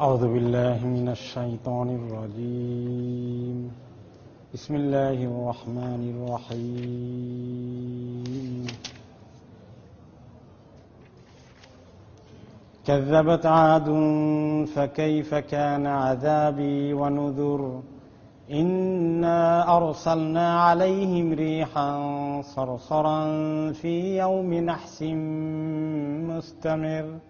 أعوذ بالله من الشيطان الرجيم. بسم الله الرحمن الرحيم. كذبت عاد فكيف كان عذابي ونذر؟ إنا أرسلنا عليهم ريحا صرصرا في يوم نحس مستمر.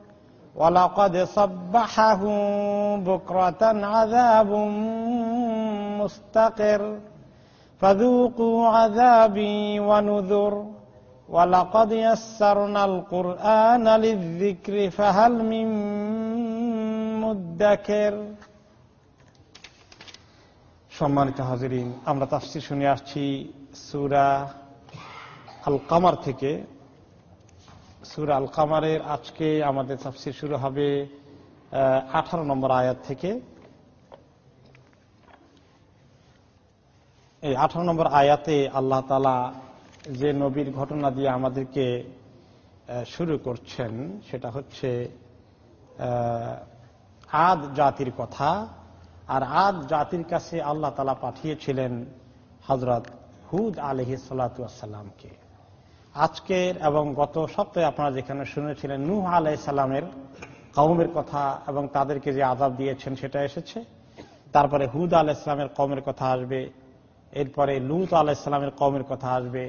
ولقد صبحهم بكرة عذاب مستقر فذوقوا عذابي ونذر ولقد يسرنا القرآن للذكر فهل من مدكر সম্মানিত হাজিরিন আমরা তাফসির শুনে আসছি সুরা আল কামার থেকে সুরা আল কামারের আজকে আমাদের তাফসির শুরু হবে আঠারো নম্বর আয়াত থেকে। এই আঠারো নম্বর আয়াতে আল্লাহ তালা যে নবীর ঘটনা দিয়ে আমাদেরকে শুরু করছেন, সেটা হচ্ছে আদ জাতির কথা। আর আদ জাতির কাছে আল্লাহ তালা পাঠিয়েছিলেন হজরত হুদ আলহি সাল্লাতামকে আজকের এবং গত সপ্তাহে আপনারা যেখানে শুনেছিলেন, নূহ আলাই সাল্লামের কৌমের কথা এবং তাদেরকে যে আদাব দিয়েছেন সেটা এসেছে। তারপরে হুদ আলাহ ইসলামের কমের কথা আসবে, এরপরে লুত আলাহ ইসলামের কমের কথা আসবে,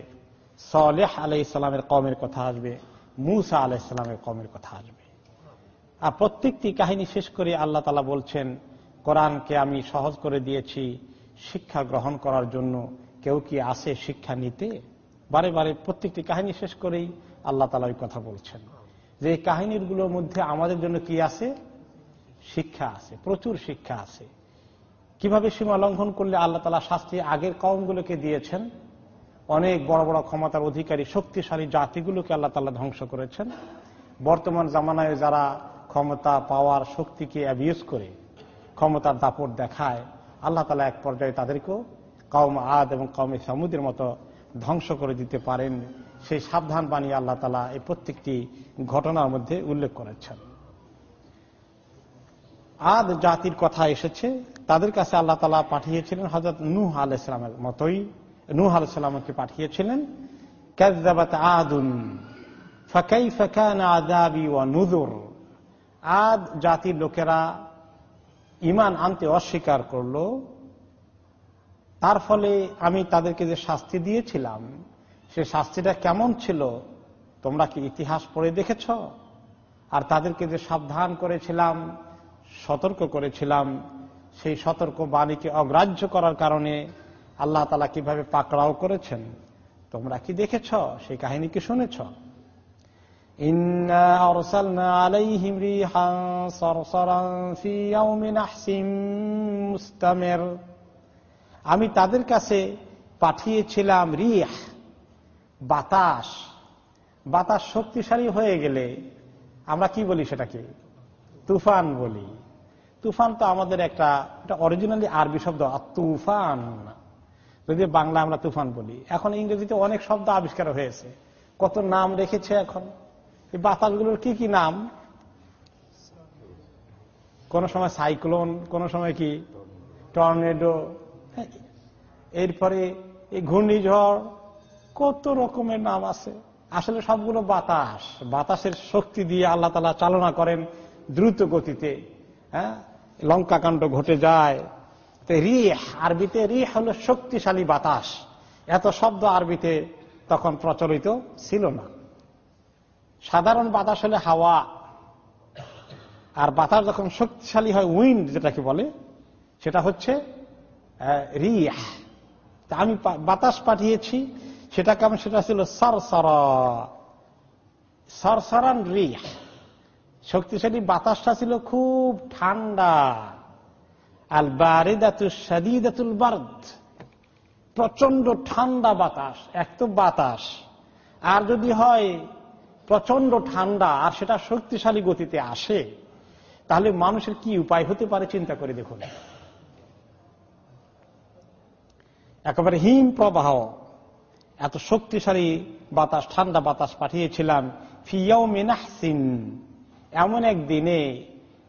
সলেহ আলাই ইসলামের কমের কথা আসবে, মুসা আলাহ ইসলামের কমের কথা আসবে। আর প্রত্যেকটি কাহিনী শেষ করে আল্লাহ তালা বলছেন, কোরআনকে আমি সহজ করে দিয়েছি, শিক্ষা গ্রহণ করার জন্য কেউ কি আসে শিক্ষা নিতে? বারে বারে প্রত্যেকটি কাহিনী শেষ করেই আল্লাহ তালা ওই কথা বলছেন। যে এই কাহিনীগুলোর মধ্যে আমাদের জন্য কি আছে? শিক্ষা আছে, প্রচুর শিক্ষা আছে। কীভাবে সীমা লঙ্ঘন করলে আল্লাহ তালা শাস্তি আগের কমগুলোকে দিয়েছেন? অনেক বড় বড় ক্ষমতার অধিকারী, শক্তিশালী জাতিগুলোকে আল্লাহ তালা ধ্বংস করেছেন। বর্তমান জামানায় যারা ক্ষমতা, পাওয়ার, শক্তিকে অ্যাবিউজ করে, ক্ষমতার দাপট দেখায়, আল্লাহ তালা এক পর্যায়ে তাদেরকেও কম আদ এবং কমে সামুদের মতো ধ্বংস করে দিতে পারেন, সেই সাবধান বাণী আল্লাহ তালা এই প্রত্যেকটি ঘটনার মধ্যে উল্লেখ করেছেন। আদ জাতির কথা এসেছে, তাদের কাছে আল্লাহ তালা পাঠিয়েছিলেন হজরত নূহ আল ইসলামের মতোই, নূহ আলাইসাল্লামকে পাঠিয়েছিলেন কাজাবাত আদুন ফাকাই ফাকান আদাবি নুদুর আদ জাতির লোকেরা ইমান আনতে অস্বীকার করল তার ফলে আমি তাদেরকে যে শাস্তি দিয়েছিলাম, সে শাস্তিটা কেমন ছিল? তোমরা কি ইতিহাস পড়ে দেখেছ? আর তাদেরকে যে সাবধান করেছিলাম, সতর্ক করেছিলাম, সেই সতর্ক বাণীকে অগ্রাহ্য করার কারণে আল্লাহ তালা কীভাবে পাকড়াও করেছেন, তোমরা কি দেখেছ? সেই কাহিনী কি শুনেছ? আমি তাদের কাছে পাঠিয়েছিলাম রিহ, বাতাস। বাতাস শক্তিশালী হয়ে গেলে আমরা কি বলি সেটাকে? তুফান বলি। তুফান তো আমাদের একটা, এটা অরিজিনালি আরবি শব্দ তুফান। যদি বাংলা আমরা তুফান বলি। এখন ইংরেজিতে অনেক শব্দ আবিষ্কার হয়েছে। কত নাম রেখেছে এখন? এই বাতাসগুলোর কি কি নাম? কোন সময় সাইক্লোন, কোন সময় কি? টর্নেডো। এরপরে এই ঘূর্ণিঝড় কত রকমের নাম আছে। আসলে সবগুলো বাতাস, বাতাসের শক্তি দিয়ে আল্লাহ তালা চালনা করেন দ্রুত গতিতে হ্যাঁ? লঙ্কাকাণ্ড ঘটে যায়। রিহ, আরবিতে রিহ হল শক্তিশালী বাতাস। এত শব্দ আরবিতে তখন প্রচলিত ছিল না। সাধারণ বাতাস হলে হাওয়া, আর বাতাস যখন শক্তিশালী হয়, উইন্ড যেটাকে বলে, সেটা হচ্ছে রিহ। তা আমি বাতাস পাঠিয়েছি সেটা কেমন সেটা ছিল সরসর। সরসরান রিহ। শক্তিশালী বাতাসটা ছিল খুব ঠান্ডা। আল বারিদাতুল বার্দ। প্রচণ্ড ঠান্ডা বাতাস, এক তো বাতাস। আর যদি হয় প্রচণ্ড ঠান্ডা, আর সেটা শক্তিশালী গতিতে আসে, তাহলে মানুষের কি উপায় হতে পারে চিন্তা করে দেখুন। একেবারে হিম প্রবাহ। এত শক্তিশালী বাতাস, ঠান্ডা বাতাস পাঠিয়েছিলাম ফিয়াও মিনাহসিন এমন এক দিনে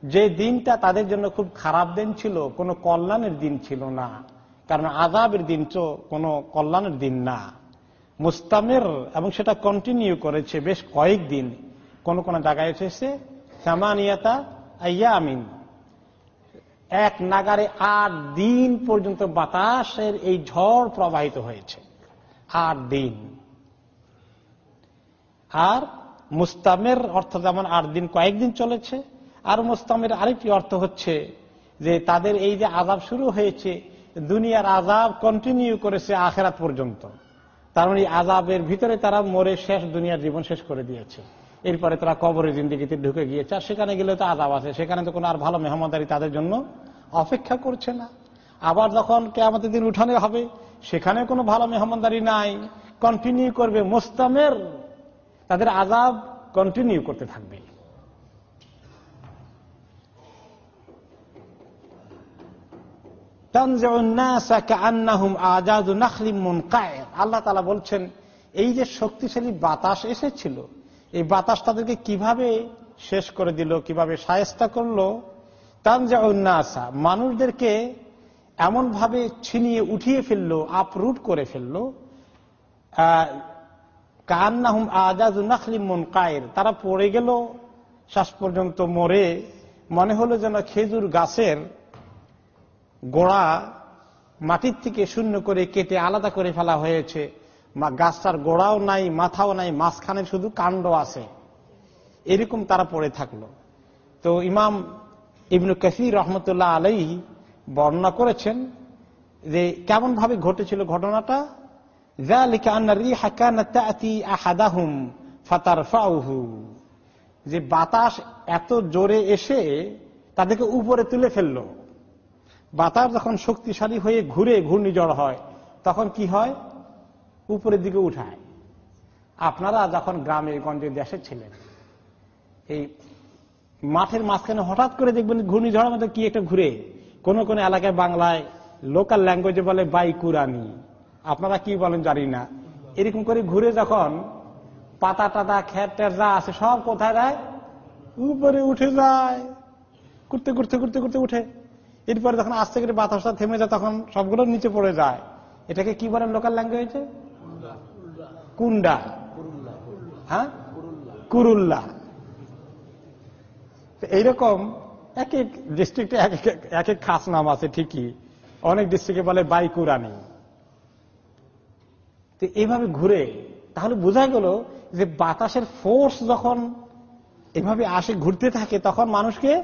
যে দিনটা তাদের জন্য খুব খারাপ দিন ছিল, কোনো কল্যাণের দিন ছিল না। কারণ আজাবের দিন তো কোনো কল্যাণের দিন না। মুস্তামের এবং সেটা কন্টিনিউ করেছে বেশ কয়েকদিন। কোন কোন জায়গায় এসেছে, সামানিয়াতা আইয়া আমিন এক নাগারে আট দিন পর্যন্ত বাতাসের এই ঝড় প্রবাহিত হয়েছে। আট দিন। আর মুস্তামের অর্থ যেমন আট দিন কয়েকদিন চলেছে, আর মুস্তামের আরেকটি অর্থ হচ্ছে যে তাদের এই যে আজাব শুরু হয়েছে, দুনিয়ার আজাব কন্টিনিউ করেছে আখেরাত পর্যন্ত। তার মানে আজাবের ভিতরে তারা মরে শেষ দুনিয়ার জীবন শেষ করে দিয়েছে। এরপরে তারা কবরের জিন্দিগিতে ঢুকে গিয়েছে, আর সেখানে গেলে তো আজাব আছে। সেখানে তো কোনো আর ভালো মেহমানদারি তাদের জন্য অপেক্ষা করছে না। আবার যখন কেয়ামতের দিন উঠানে হবে, সেখানে কোনো ভালো মেহমানদারি নাই। কন্টিনিউ করবে মোস্তামের। তাদের আজাব কন্টিনিউ করতে থাকবে। আল্লাহ তালা বলছেন, এই যে শক্তিশালী বাতাস এসেছিল এই বাতাস তাদেরকে কীভাবে শেষ করে দিল, কীভাবে সায়স্তা করল? তানজাউন্নাসা মানুষদেরকে এমন ভাবে ছিনিয়ে উঠিয়ে ফেলল আপরুট করে ফেলল। কান্নাহুম আজাদ নাখলিমন কায়ের তারা পড়ে গেল, শ্বাস পর্যন্ত মরে। মনে হলো যেন খেজুর গাছের গোড়া মাটির থেকে শূন্য করে কেটে আলাদা করে ফেলা হয়েছে। গাছটার গোড়াও নাই, মাথাও নাই, মাঝখানে শুধু কাণ্ড আছে। এরকম তারা পড়ে থাকল। তো ইমাম ইবনু কসির রহমতুল্লাহ আলাই বর্ণনা করেছেন যে কেমন ভাবে ঘটেছিল ঘটনাটা? যে বাতাস এত জোরে এসে তাদেরকে উপরে তুলে ফেলল। বাতাস যখন শক্তিশালী হয়ে ঘুরে ঘূর্ণিঝড় হয়, তখন কি হয়? উপরের দিকে উঠায়। আপনারা যখন গ্রামে গঞ্জে দেশে ছিলেন এই মাঠের মাঝখানে হঠাৎ করে দেখবেন ঘূর্ণিঝড়ের মধ্যে কি একটা ঘুরে। কোন কোন এলাকায় বাংলায় লোকাল ল্যাঙ্গুয়েজে বলে বাইকুরানি। আপনারা কি বলেন জানি না। এরকম করে ঘুরে যখন পাতা টাতা খের টের যা আছে সব কোথায় যায়? উপরে উঠে যায়। করতে করতে করতে করতে উঠে। এরপরে যখন আস্তে করে বাতাসটা থেমে যায়, তখন সবগুলো নিচে পড়ে যায়। এটাকে কি বলেন লোকাল ল্যাঙ্গুয়েজে কুন্ডা। হ্যাঁ? কুরুল্লা। এইরকম এক এক ডিস্ট্রিক্টে এক এক খাস নাম আছে, ঠিকই। অনেক ডিস্ট্রিক্টে বলে বাইকুরানি। তো এইভাবে ঘুরে, তাহলে বোঝা গেল যে বাতাসের ফোর্স যখন এভাবে আসে, ঘুরতে থাকে, তখন মানুষকে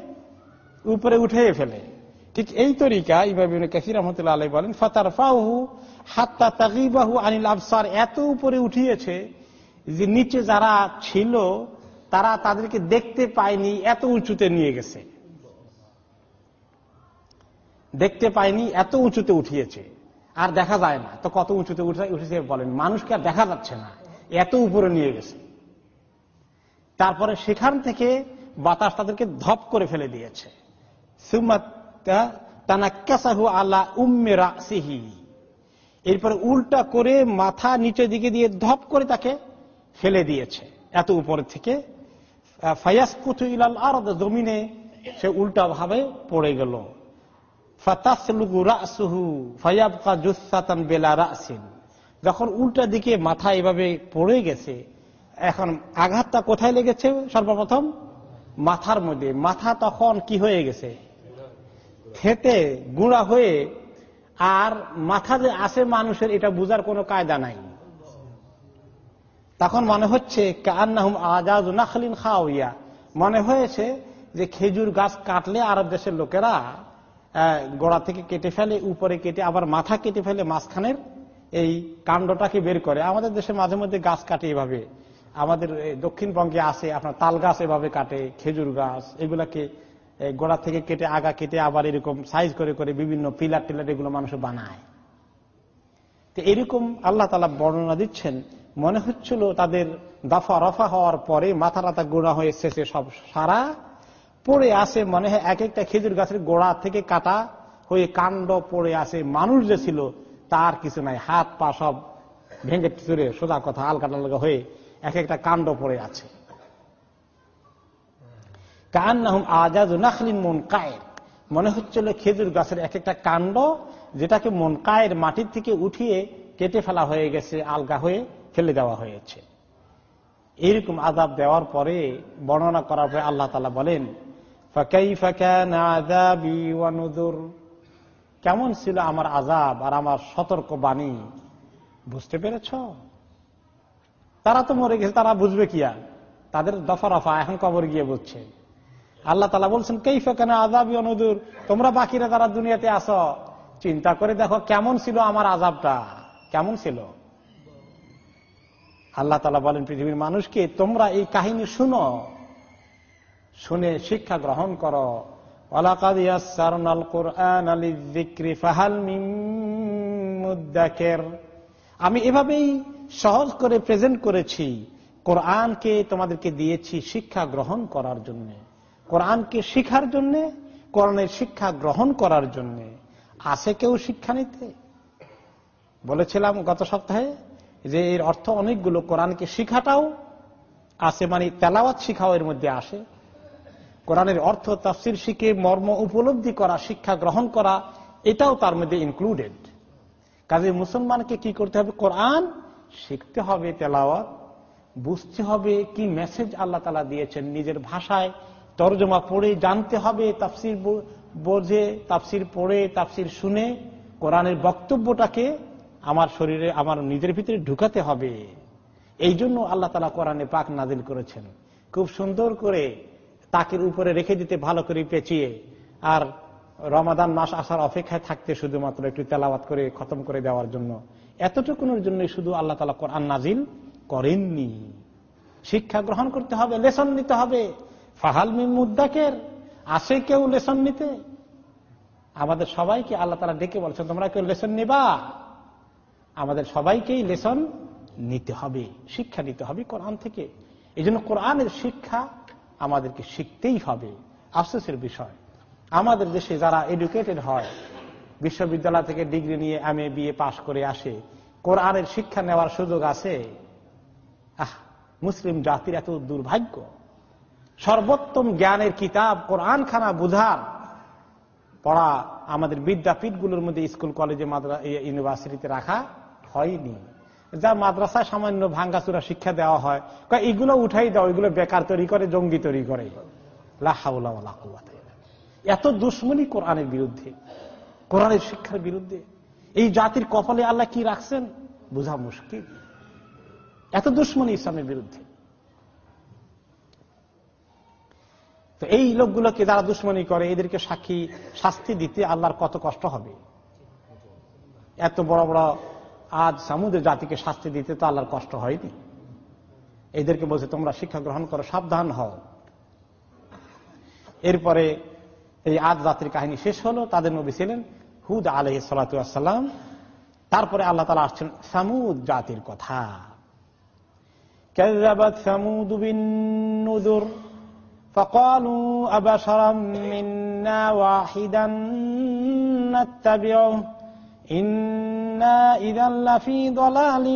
উপরে উঠে ফেলে। ঠিক এই তরিকা ইমাম কাসির রহমতুল্লাহ আলাই বলেন ফাতার ফাহু হাত্তা তাকিবাহু আনিল আফসার এত উপরে উঠিয়েছে যে নিচে যারা ছিল, তারা তাদেরকে দেখতে পায়নি, এত উঁচুতে নিয়ে গেছে। দেখতে পায়নি, এত উঁচুতে উঠিয়েছে। আর দেখা যায় না, তো কত উঁচুতে উঠেছে বলেন, মানুষকে আর দেখা যাচ্ছে না, এত উপরে নিয়ে গেছে। তারপরে সেখান থেকে বাতাস তাদেরকে ধপ করে ফেলে দিয়েছে। আল্লাহ উম্মেরা সিহি এরপরে উল্টা করে মাথা নিচের দিকে দিয়ে ধপ করে তাকে ফেলে দিয়েছে। এত উপরে থেকে ফায়াস কুথু ইলাল আর জমিনে সে উল্টা ভাবে পড়ে গেল। যখন উল্টা দিকে মাথা এভাবে পড়ে গেছে, এখন আঘাতটা কোথায় লেগেছে? সর্বপ্রথম মাথার মধ্যে। মাথা তখন কি হয়ে গেছে? খেতে গুঁড়া হয়ে আর মাথা যে আসে মানুষের, এটা বুঝার কোনো কায়দা নাই। তখন মনে হচ্ছে কান্নাহুম আজাদ নাখলিন খাওয়া মনে হয়েছে যে খেজুর গাছ কাটলে আরব দেশের লোকেরা গোড়া থেকে কেটে ফেলে, উপরে কেটে আবার মাথা কেটে ফেলে মাঝখানের এই কাণ্ডটাকে বের করে। আমাদের দেশে মাঝে মধ্যে গাছ কাটে এভাবে। আমাদের দক্ষিণবঙ্গে আছে আপনার তাল গাছ এভাবে কাটে, খেজুর গাছ, এগুলাকে গোড়া থেকে কেটে আগা কেটে আবার এরকম সাইজ করে করে বিভিন্ন পিলার টিলার এগুলো মানুষ বানায়। তো এরকম আল্লাহ তালা বর্ণনা দিচ্ছেন, মনে হচ্ছিল তাদের দফা রফা হওয়ার পরে মাথা রাতা গোড়া হয়ে শেষে সব সারা, পড়ে আসে মনে হয় এক একটা খেজুর গাছের গোড়া থেকে কাটা হয়ে কাণ্ড পড়ে আসে, মানুষ যে ছিল তার কিছু নাই, হাত পা সব ভেঙে চুরে সোজা কথা আলকা টালকা হয়ে এক একটা কাণ্ড পড়ে আছে। কান নাহম আজাদ নাখলিন মন কায়ের মনে হচ্ছিল খেজুর গাছের এক একটা কাণ্ড, যেটাকে মন কায়ের মাটির থেকে উঠিয়ে কেটে ফেলা হয়ে গেছে, আলগা হয়ে ফেলে দেওয়া হয়েছে। এইরকম আজাব দেওয়ার পরে বর্ণনা করার পরে আল্লাহ তালা বলেন কেমন ছিল আমার আজাব আর আমার সতর্ক বাণী? বুঝতে পেরেছ? তারা তো মরে গেছে, তারা বুঝবে কি আর? তাদের দফা রফা, এখন কবর গিয়ে বুঝছে আল্লাহ তালা বলছেন কেই ফেকানা আজাবি অনুদূর তোমরা বাকিরা তারা দুনিয়াতে আস চিন্তা করে দেখো কেমন ছিল আমার আজাবটা কেমন ছিল? আল্লাহ তালা বলেন, পৃথিবীর মানুষকে তোমরা এই কাহিনী শুনো। শুনে শিক্ষা গ্রহণ করো। আমি এভাবেই সহজ করে প্রেজেন্ট করেছি। কোরআনকে তোমাদেরকে দিয়েছি শিক্ষা গ্রহণ করার জন্য। কোরআনকে শিখার জন্য, কোরআনের শিক্ষা গ্রহণ করার জন্য। আছে কেউ শিক্ষা নিতে? বলেছিলাম গত সপ্তাহে যে এর অর্থ অনেকগুলো। কোরআনকে শিখাটাও আছে মানে তেলাওয়াত শিখাও এর মধ্যে আসে। কোরআনের অর্থ তাফসির শিখে, মর্ম উপলব্ধি করা, শিক্ষা গ্রহণ করা, এটাও তার মধ্যে ইনক্লুডেড কাজে মুসলমানকে কি করতে হবে? কোরআন শিখতে হবে তেলাওয়াত, বুঝতে হবে কি মেসেজ আল্লাহ তালা দিয়েছেন নিজের ভাষায়। তর্জমা পড়ে জানতে হবে, তাফসির বোঝে, তাফসির পড়ে, তাফসির শুনে কোরআনের বক্তব্যটাকে আমার শরীরে, আমার নিজের ভিতরে ঢুকাতে হবে। এই জন্য আল্লাহ তালা কোরআনে পাক নাজিল করেছেন। খুব সুন্দর করে তাকের উপরে রেখে দিতে, ভালো করে পেঁচিয়ে, আর রমাদান মাস আসার অপেক্ষায় থাকতে শুধুমাত্র একটু তেলাওয়াত করে, খতম করে দেওয়ার জন্য। এতটুকুনের জন্য শুধু আল্লাহ তালা কোরআন নাজিল করেননি। শিক্ষা গ্রহণ করতে হবে, লেসন নিতে হবে। ফাহাল মুদাকের আসে কেউ লেসন নিতে? আমাদের সবাইকে আল্লাহ তালা ডেকে বলছেন, তোমরা কেউ লেসন নিবা? আমাদের সবাইকেই লেসন নিতে হবে, শিক্ষা নিতে হবে কোরআন থেকে। এই জন্য কোরআনের শিক্ষা আমাদেরকে শিখতেই হবে, আফসোসের বিষয়। আমাদের দেশে যারা এডুকেটেড হয়, বিশ্ববিদ্যালয় থেকে ডিগ্রি নিয়ে এম এ বিএ পাশ করে আসে, কোরআনের শিক্ষা নেওয়ার সুযোগ আছে? আহ, মুসলিম জাতির এত দুর্ভাগ্য। সর্বোত্তম জ্ঞানের কিতাব কোরআন খানা বুঝার পড়া আমাদের বিদ্যাপীঠগুলোর মধ্যে স্কুল, কলেজে ইউনিভার্সিটিতে রাখা হয়নি। যা মাদ্রাসায় সামান্য ভাঙ্গাচুরা শিক্ষা দেওয়া হয় এগুলো উঠাই দাও, এগুলো বেকার তৈরি করে, জঙ্গি তৈরি করে। এত দুশ্মনী কোরআনের বিরুদ্ধে, কোরআনের শিক্ষার বিরুদ্ধে। এই জাতির কপালে আল্লাহ কি রাখছেন? বোঝা মুশকিল। এত দুশ্মনী ইসলামের বিরুদ্ধে। তো এই লোকগুলোকে যারা দুশ্মনী করে, এদেরকে সাক্ষী, শাস্তি দিতে আল্লাহর কত কষ্ট হবে? এত বড় বড় আজ সামুদ্রের জাতিকে শাস্তি দিতে তো আল্লাহর কষ্ট হয়নি। এদেরকে বলছে, তোমরা শিক্ষা গ্রহণ করো, সাবধান হও। এরপরে এই আজ জাতির কাহিনী শেষ হলো। তাদের নবী ছিলেন হুদ আলহ সালাতাম তারপরে আল্লাহ তালা আসছেন সামুদ জাতির কথা। সামুদ বিনুদুর فقالوا أبشرا منا واحدا نتبعه إنا إذا لفي ضلال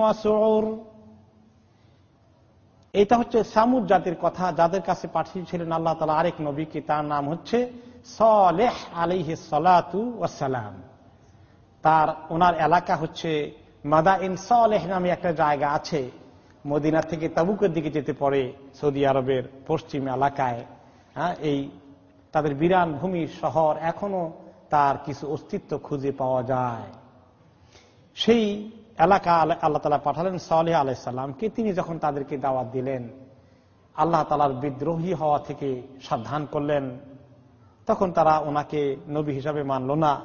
وسعر এটা হচ্ছে সামুদ জাতির কথা যাদের কাছে পাঠিয়েছিলেন আল্লাহ তালা আরেক নবীকে তার নাম হচ্ছে সলেহ আলিহি সালাতু ওয়াসালাম তার ওনার এলাকা হচ্ছে মাদা ইন সলেহ নামে একটা জায়গা আছে মদিনা থেকে তাবুকের দিকে যেতে পড়ে সৌদি আরবের পশ্চিম এলাকায়। হ্যাঁ এই তাদের বিরান ভূমির শহর এখনও তার কিছু অস্তিত্ব খুঁজে পাওয়া যায়। সেই এলাকা আল্লাহ তালা পাঠালেন সালেহ আলাইসাল্লামকে তিনি যখন তাদেরকে দাওয়াত দিলেন, আল্লাহ তালার বিদ্রোহী হওয়া থেকে সাবধান করলেন। তখন তারা ওনাকে নবী হিসাবে মানল না,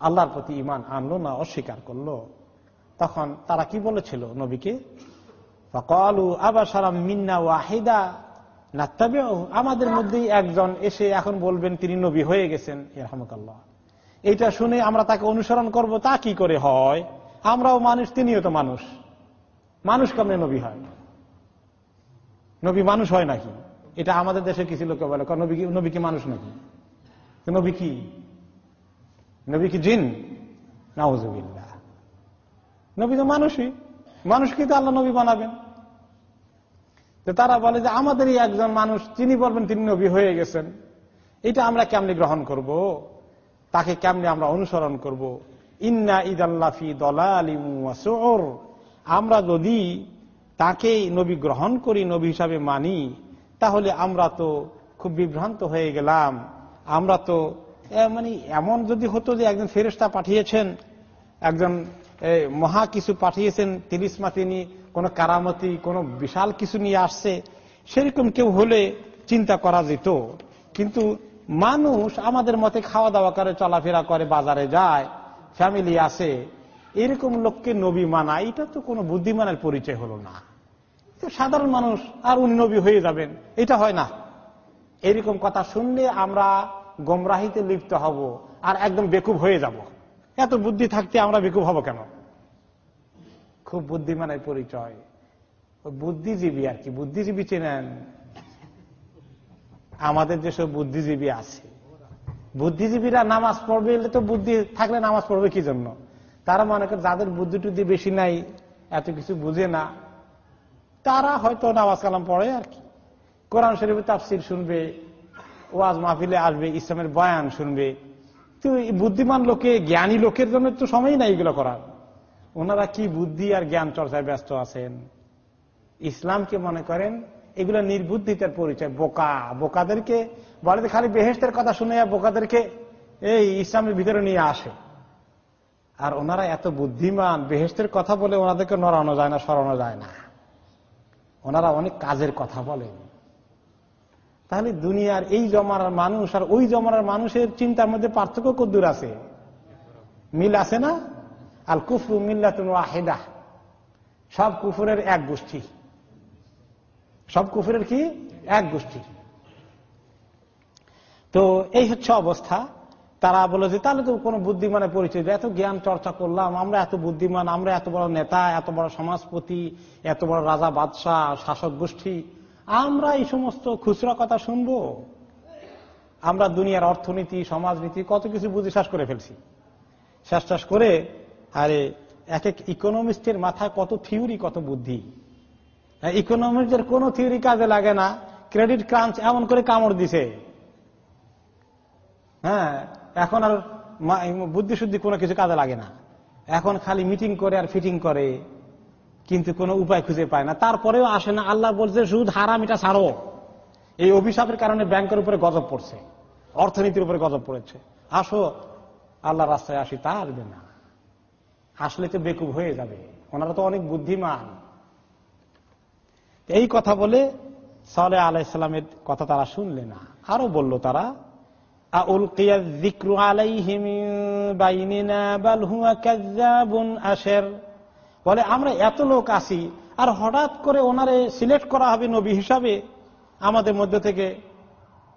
আল্লাহর প্রতি ইমান আনলো না, অস্বীকার করল। তখন তারা কি বলেছিল নবীকে? আমাদের মধ্যেই একজন এসে এখন বলবেন তিনি নবী হয়ে গেছেন এটা শুনে আমরা তাকে অনুসরণ করব, তা কি করে হয়? আমরাও মানুষ, তিনিও তো মানুষ। মানুষ কেমনে নবী হয়? নবী মানুষ হয় নাকি? এটা আমাদের দেশে কিছু লোকে বলে নবী কি মানুষ নাকি? নবী কি? নবী কি জিন? নাউজুবিল্লাহ। নবী তো মানুষই। মানুষকে তো আল্লাহ নবী বানাবেন। তারা বলে যে আমাদেরই একজন মানুষ, তিনি বলবেন তিনি নবী হয়ে গেছেন। এটা আমরা কেমনি গ্রহণ করব? তাকে কেমনি আমরা অনুসরণ করব? ইন্না ইদাল্লাফি দলালিমুর আমরা যদি তাকে নবী গ্রহণ করি, নবী হিসাবে মানি, তাহলে আমরা তো খুব বিভ্রান্ত হয়ে গেলাম। আমরা তো মানে এমন যদি হতো যে একজন ফেরেস্তা পাঠিয়েছেন, একজন মহা কিছু পাঠিয়েছেন তিরিসমা তিনি কোন কারামতি, কোন বিশাল কিছু নিয়ে আসছে, সেরকম কেউ হলে চিন্তা করা যেত। কিন্তু মানুষ আমাদের মতে খাওয়া দাওয়া করে, চলাফেরা করে, বাজারে যায়, ফ্যামিলি আছে, এরকম লোককে নবী মানা, এটা তো কোনো বুদ্ধিমানের পরিচয় হলো না। সাধারণ মানুষ, আর উনি নবী হয়ে যাবেন, এটা হয় না। এরকম কথা শুনলে আমরা গোমরাহিতে লিপ্ত হব, আর একদম বেকুব হয়ে যাব। এত বুদ্ধি থাকতে আমরা বেকুব হব কেন? খুব বুদ্ধিমানের পরিচয়। বুদ্ধিজীবী আর কি, বুদ্ধিজীবী চেনেন? আমাদের যেসব বুদ্ধিজীবী আছে। বুদ্ধিজীবীরা নামাজ পড়বে, এলে তো বুদ্ধি থাকলে নামাজ পড়বে কি জন্য? তারা মনে করে যাদের বুদ্ধি টুদ্ধি বেশি নাই, এত কিছু বুঝে না। তারা হয়তো নামাজ কালাম পড়ে আর কি। কোরআন শরীফে তাফসির শুনবে, ওয়াজ মাহফিলে আসবে, ইসলামের বয়ান শুনবে। তো বুদ্ধিমান লোকে, জ্ঞানী লোকের জন্য তো সময় নাই এগুলো করার। ওনারা কি বুদ্ধি আর জ্ঞান চর্চায় ব্যস্ত আছেন? ইসলামকে মনে করেন এগুলো নির্বুদ্ধিতার পরিচয়, বোকা। বোকাদেরকে বলে খালি বেহেস্তের কথা শুনে বোকাদেরকে এই ইসলামের ভিতরে নিয়ে আসে। আর ওনারা এত বুদ্ধিমান বেহেস্তের কথা বলে ওনাদেরকে নড়ানো যায় না, সরানো যায় না। ওনারা অনেক কাজের কথা বলেন। তাহলে দুনিয়ার এই জমানার মানুষ আর ওই জমানার মানুষের চিন্তার মধ্যে পার্থক্য কদ্দুর আছে? মিল আছে না? আল কুফরু মিল্লাতুন ওয়াহেদা। সব কুফুরের এক গোষ্ঠী। সব কুফুরের কি? এক গোষ্ঠী। তো এই হচ্ছে অবস্থা। তারা বলে যে, তাহলে তো কোনো বুদ্ধিমানের পরিচয় এত জ্ঞান চর্চা করলাম, আমরা এত বুদ্ধিমান, আমরা এত বড় নেতা, এত বড় সমাজপতি, এত বড় রাজা, বাদশাহ, শাসক গোষ্ঠী। আমরা এই সমস্ত খুচরা কথা শুনব। আমরা দুনিয়ার অর্থনীতি, সমাজনীতি, কত কিছু বুঝে শ্বাস করে ফেলছি। শ্বাস করে আরে এক এক ইকোনমিস্টের মাথায় কত থিওরি কত বুদ্ধি। ইকোনমিস্টের কোন থিওরি কাজে লাগে না। ক্রেডিট ক্রাঞ্চ এমন করে কামড় দিছে। হ্যাঁ এখন আর বুদ্ধি শুদ্ধি কোনো কিছু কাজে লাগে না। এখন খালি মিটিং করে আর ফিটিং করে, কিন্তু কোনো উপায় খুঁজে পায় না। তারপরেও আসে না, আল্লাহ বলছে, সুদ হারাম, এটা ছাড়ো। এই অভিশাপের কারণে ব্যাংকের উপরে গজব পড়ছে। অর্থনীতির উপরে গজব পড়েছে। আসো আল্লাহ রাস্তায় আসি, তা আসবে না। আসলে তো বেকুব হয়ে যাবে। ওনারা তো অনেক বুদ্ধিমান। এই কথা বলে সালে আলাইসালামের কথা তারা শুনলে না। আরও বলল তারা বলে আমরা এত লোক আসি আর হঠাৎ করে ওনারে সিলেক্ট করা হবে নবী হিসাবে আমাদের মধ্যে থেকে।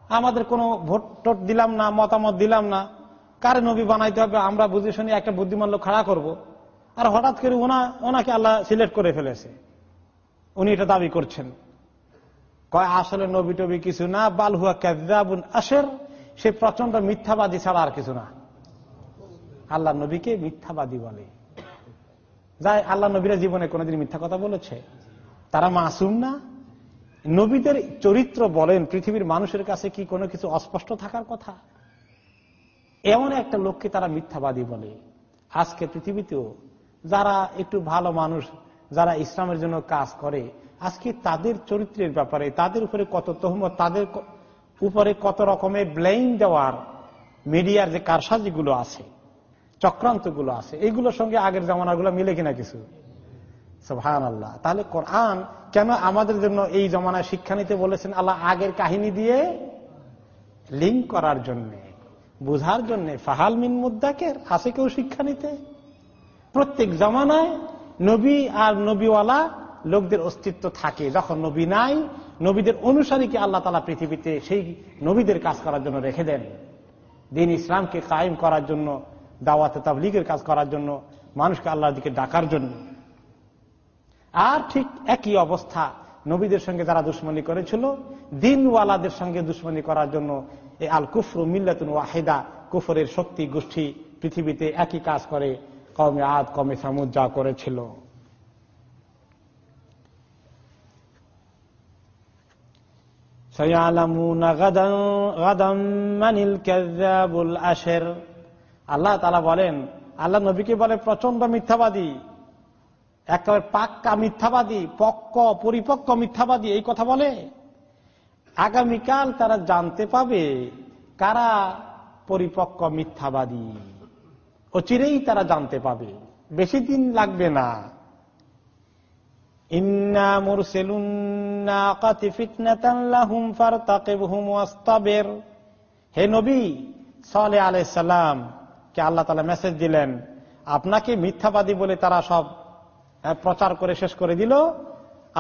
আমাদের কোনো ভোট টোট দিলাম না, মতামত দিলাম না। কারে নবী বানাইতে হবে, আমরা বুঝে শুনি একটা বুদ্ধিমান লোক খাড়া করব। আর হঠাৎ করে ওনা, ওনাকে আল্লাহ সিলেক্ট করে ফেলেছে। উনি এটা দাবি করছেন। কয়, আসলে নবী টবি কিছু না বালহুয়া ক্যাজাবুন আসের সে প্রচণ্ড মিথ্যাবাদী ছাড়া আর কিছু না। আল্লাহ নবীকে মিথ্যাবাদী বলে। যাই, আল্লাহ নবীরা জীবনে কোনোদিন মিথ্যা কথা বলেছে। তারা মাসুম না। নবীদের চরিত্র বলেন, পৃথিবীর মানুষের কাছে কি কোনো কিছু অস্পষ্ট থাকার কথা? এমন একটা লোককে তারা মিথ্যাবাদী বলে। আজকে পৃথিবীতেও যারা একটু ভালো মানুষ, যারা ইসলামের জন্য কাজ করে, আজকে তাদের চরিত্রের ব্যাপারে, তাদের উপরে কত তহমত, তাদের উপরে কত রকমের ব্লেম দেওয়ার মিডিয়ার যে কারসাজিগুলো আছে, চক্রান্তগুলো আছে এইগুলোর সঙ্গে আগের জামানাগুলো মিলে কিনা কিছু? ভান আল্লাহ তাহলে কোরআন কেন আমাদের জন্য এই জমানায় শিক্ষা নিতে বলেছেন আল্লাহ আগের কাহিনী দিয়ে? লিঙ্ক করার জন্য, বুঝার জন্য। ফাহাল মিন মুদাকের আছে কেউ শিক্ষা নিতে? প্রত্যেক জমানায় নবী আর নবীওয়ালা লোকদের অস্তিত্ব থাকে। যখন নবী নাই, নবীদের অনুসারীকে আল্লাহ তালা পৃথিবীতে সেই নবীদের কাজ করার জন্য রেখে দেন? দিন ইসলামকে কায়েম করার জন্য, দাওয়াতে তাবলিগের কাজ করার জন্য, মানুষকে আল্লাহর দিকে ডাকার জন্য। আর ঠিক একই অবস্থা নবীদের সঙ্গে যারা দুশ্মনী করেছিল, দিনওয়ালাদের সঙ্গে দুশ্মনী করার জন্য এই আল কুফরু মিল্লাতুন ওয়াহেদা, কুফরের শক্তি গোষ্ঠী পৃথিবীতে একই কাজ করে। কমে আদ কমে সামুদ যা করেছিল। আল্লাহ তালা বলেন, আল্লাহ নবীকে বলে প্রচণ্ড মিথ্যাবাদী। একেবারে পাক্কা মিথ্যাবাদী, পক্ক, পরিপক্ক মিথ্যাবাদী, এই কথা বলে। আগামীকাল তারা জানতে পাবে কারা পরিপক্ক মিথ্যাবাদী। অচিরেই তারা জানতে পাবে। বেশি দিন লাগবে না। হে আলাইসাল্লাম কে আল্লাহ তালা মেসেজ দিলেন, আপনাকে মিথ্যাবাদী বলে তারা সব প্রচার করে শেষ করে দিল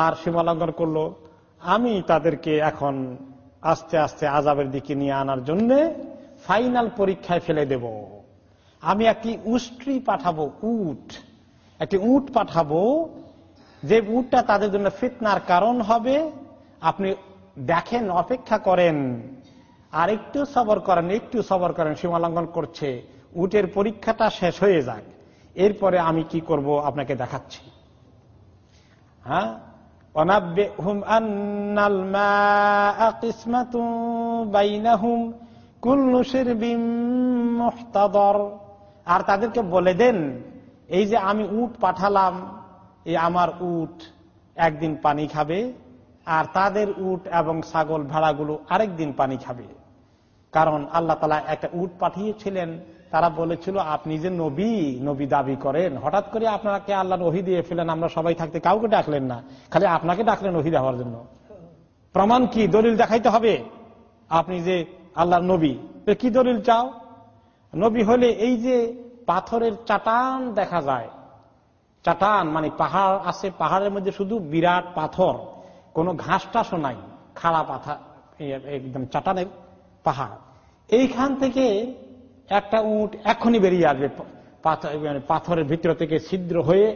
আর সীমালঙ্ঘন করল। আমি তাদেরকে এখন আস্তে আস্তে আজাবের দিকে নিয়ে আনার জন্য ফাইনাল পরীক্ষায় ফেলে দেব। আমি একটি উষ্ট্রি পাঠাবো, উট। একটি উট পাঠাবো, যে উটটা তাদের জন্য ফিতনার কারণ হবে। আপনি দেখেন, অপেক্ষা করেন, আর একটু সবর করেন, একটু সবর করেন সীমালঙ্ঘন করছে। উটের পরীক্ষাটা শেষ হয়ে যাক। এরপরে আমি কি করব আপনাকে দেখাচ্ছি। হ্যাঁ? আর তাদেরকে বলে দেন, এই যে আমি উট পাঠালাম এই আমার উট একদিন পানি খাবে, আর তাদের উট এবং ছাগল ভেড়াগুলো আরেকদিন পানি খাবে। কারণ আল্লাহ তালা একটা উট পাঠিয়েছিলেন, তারা বলেছিল, আপনি যে নবী নবী দাবি করেন, হঠাৎ করে আপনাকে আল্লাহ নহি দিয়ে ফেলেন, আমরা সবাই থাকতে কাউকে ডাকলেন না, খালি আপনাকে ডাকলেন নহি দেওয়ার জন্য। প্রমাণ কি? দলিল দেখাইতে হবে? আপনি যে আল্লাহর নবী কি দলিল চাও? নবী হলে এই যে পাথরের চাটান দেখা যায়। চাটান মানে পাহাড় আছে, পাহাড়ের মধ্যে শুধু বিরাট পাথর, কোনো ঘাস টাসও নাই, খাড়া পাথা একদম চাটানের পাহাড়। এইখান থেকে একটা উট এখনই বেরিয়ে আসবে মানে পাথরের ভিতর থেকে ছিদ্র হয়ে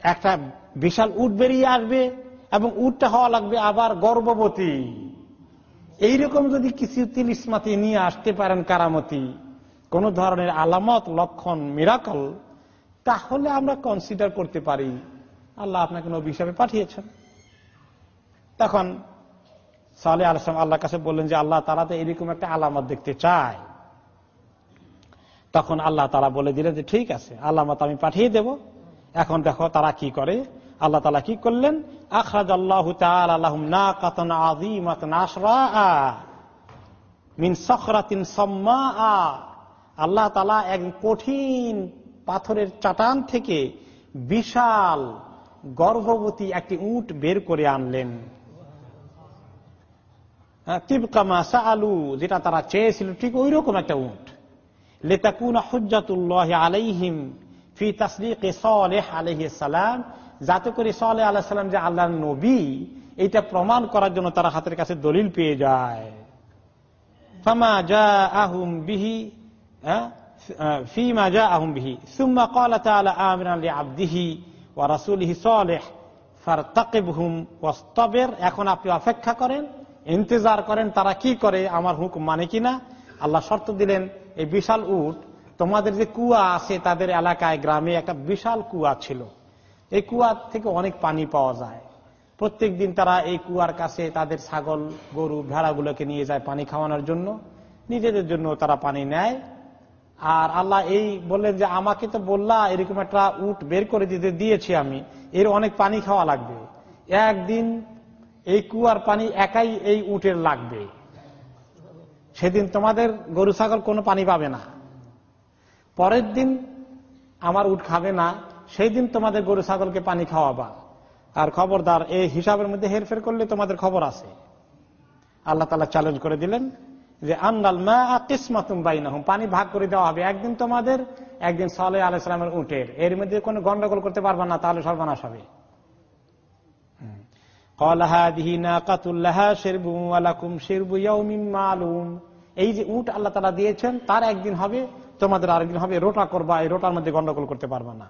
একটা বিশাল উট বেরিয়ে আসবে এবং উটটা হওয়া লাগবে আবার গর্ভবতী। এইরকম যদি কিছু তিলিসমাতি নিয়ে আসতে পারেন কারামতি, কোন ধরনের আলামত, লক্ষণ, মিরাকল, তাহলে আমরা কনসিডার করতে পারি, আল্লাহ আপনাকে নবী হিসাবে পাঠিয়েছেন। তখন সালে আলসালাম আল্লাহর কাছে বললেন যে, আল্লাহ তারা তো এরকম একটা আলামত দেখতে চায়। তখন আল্লাহ তারা বলে দিলেন যে, ঠিক আছে, আলামত আমি পাঠিয়ে দেব। এখন দেখো তারা কি করে আল্লাহ তালা কি করলেন? আখরাজ আল্লাহ আল্লাহম না কাতন আজিমাত নাসরা মিন সখরাতিন আল্লাহ তালা এক কঠিন পাথরের চাটান থেকে বিশাল গর্ভবতী একটি উট বের করে আনলেন। তিবকামা আলু যেটা তারা চেয়েছিল ঠিক ওই রকম একটা উট। লেতাকুন হজ্জাতুল্লাহ আলাইহিম ফি তাসরিকে সালেহ আলহ সালাম। যাতে করে সালে আল্লাহ সাল্লাম যে আল্লাহ নবী এইটা প্রমাণ করার জন্য তারা হাতের কাছে দলিল পেয়ে যায়। ফামা যা আহুম বিহি। সুম্মা লিআবদিহি ওয়া রাসূলিহি এখন আপনি অপেক্ষা করেন, ইন্তজার করেন, তারা কি করে, আমার হুকুম মানে কিনা আল্লাহ শর্ত দিলেন, এই বিশাল উট, তোমাদের যে কুয়া আছে তাদের এলাকায়, গ্রামে একটা বিশাল কুয়া ছিল। এই কুয়া থেকে অনেক পানি পাওয়া যায়। প্রত্যেক দিন তারা এই কুয়ার কাছে তাদের ছাগল, গরু, ভেড়াগুলোকে নিয়ে যায় পানি খাওয়ানোর জন্য। নিজেদের জন্য তারা পানি নেয়। আর আল্লাহ এই বললেন যে, আমাকে তো বললা, এরকম একটা উট বের করে দিতে, দিয়েছি আমি। এর অনেক পানি খাওয়া লাগবে। একদিন এই কুয়ার পানি একাই এই উটের লাগবে। সেদিন তোমাদের গরু, ছাগল কোনো পানি পাবে না। পরের দিন আমার উঠ খাবে না। সেই দিন তোমাদের গরু ছাগলকে পানি খাওয়াবা। আর খবরদার, এই হিসাবের মধ্যে হেরফের করলে তোমাদের খবর আছে। আল্লাহ তালা চ্যালেঞ্জ করে দিলেন যে আন্দাল মা কিসমাতুম বাইনাহুম, পানি ভাগ করে দেওয়া হবে। একদিন তোমাদের, একদিন সালে আলাইসালামের উঠের এর মধ্যে কোনো গন্ডগোল করতে পারবা না, তাহলে সর্বনাশ হবে। এই যে উট আল্লাহ তালা দিয়েছেন, তার একদিন হবে, তোমাদের আরেকদিন হবে, রোটা করবা, এই রোটার মধ্যে গন্ডগোল করতে পারবা না।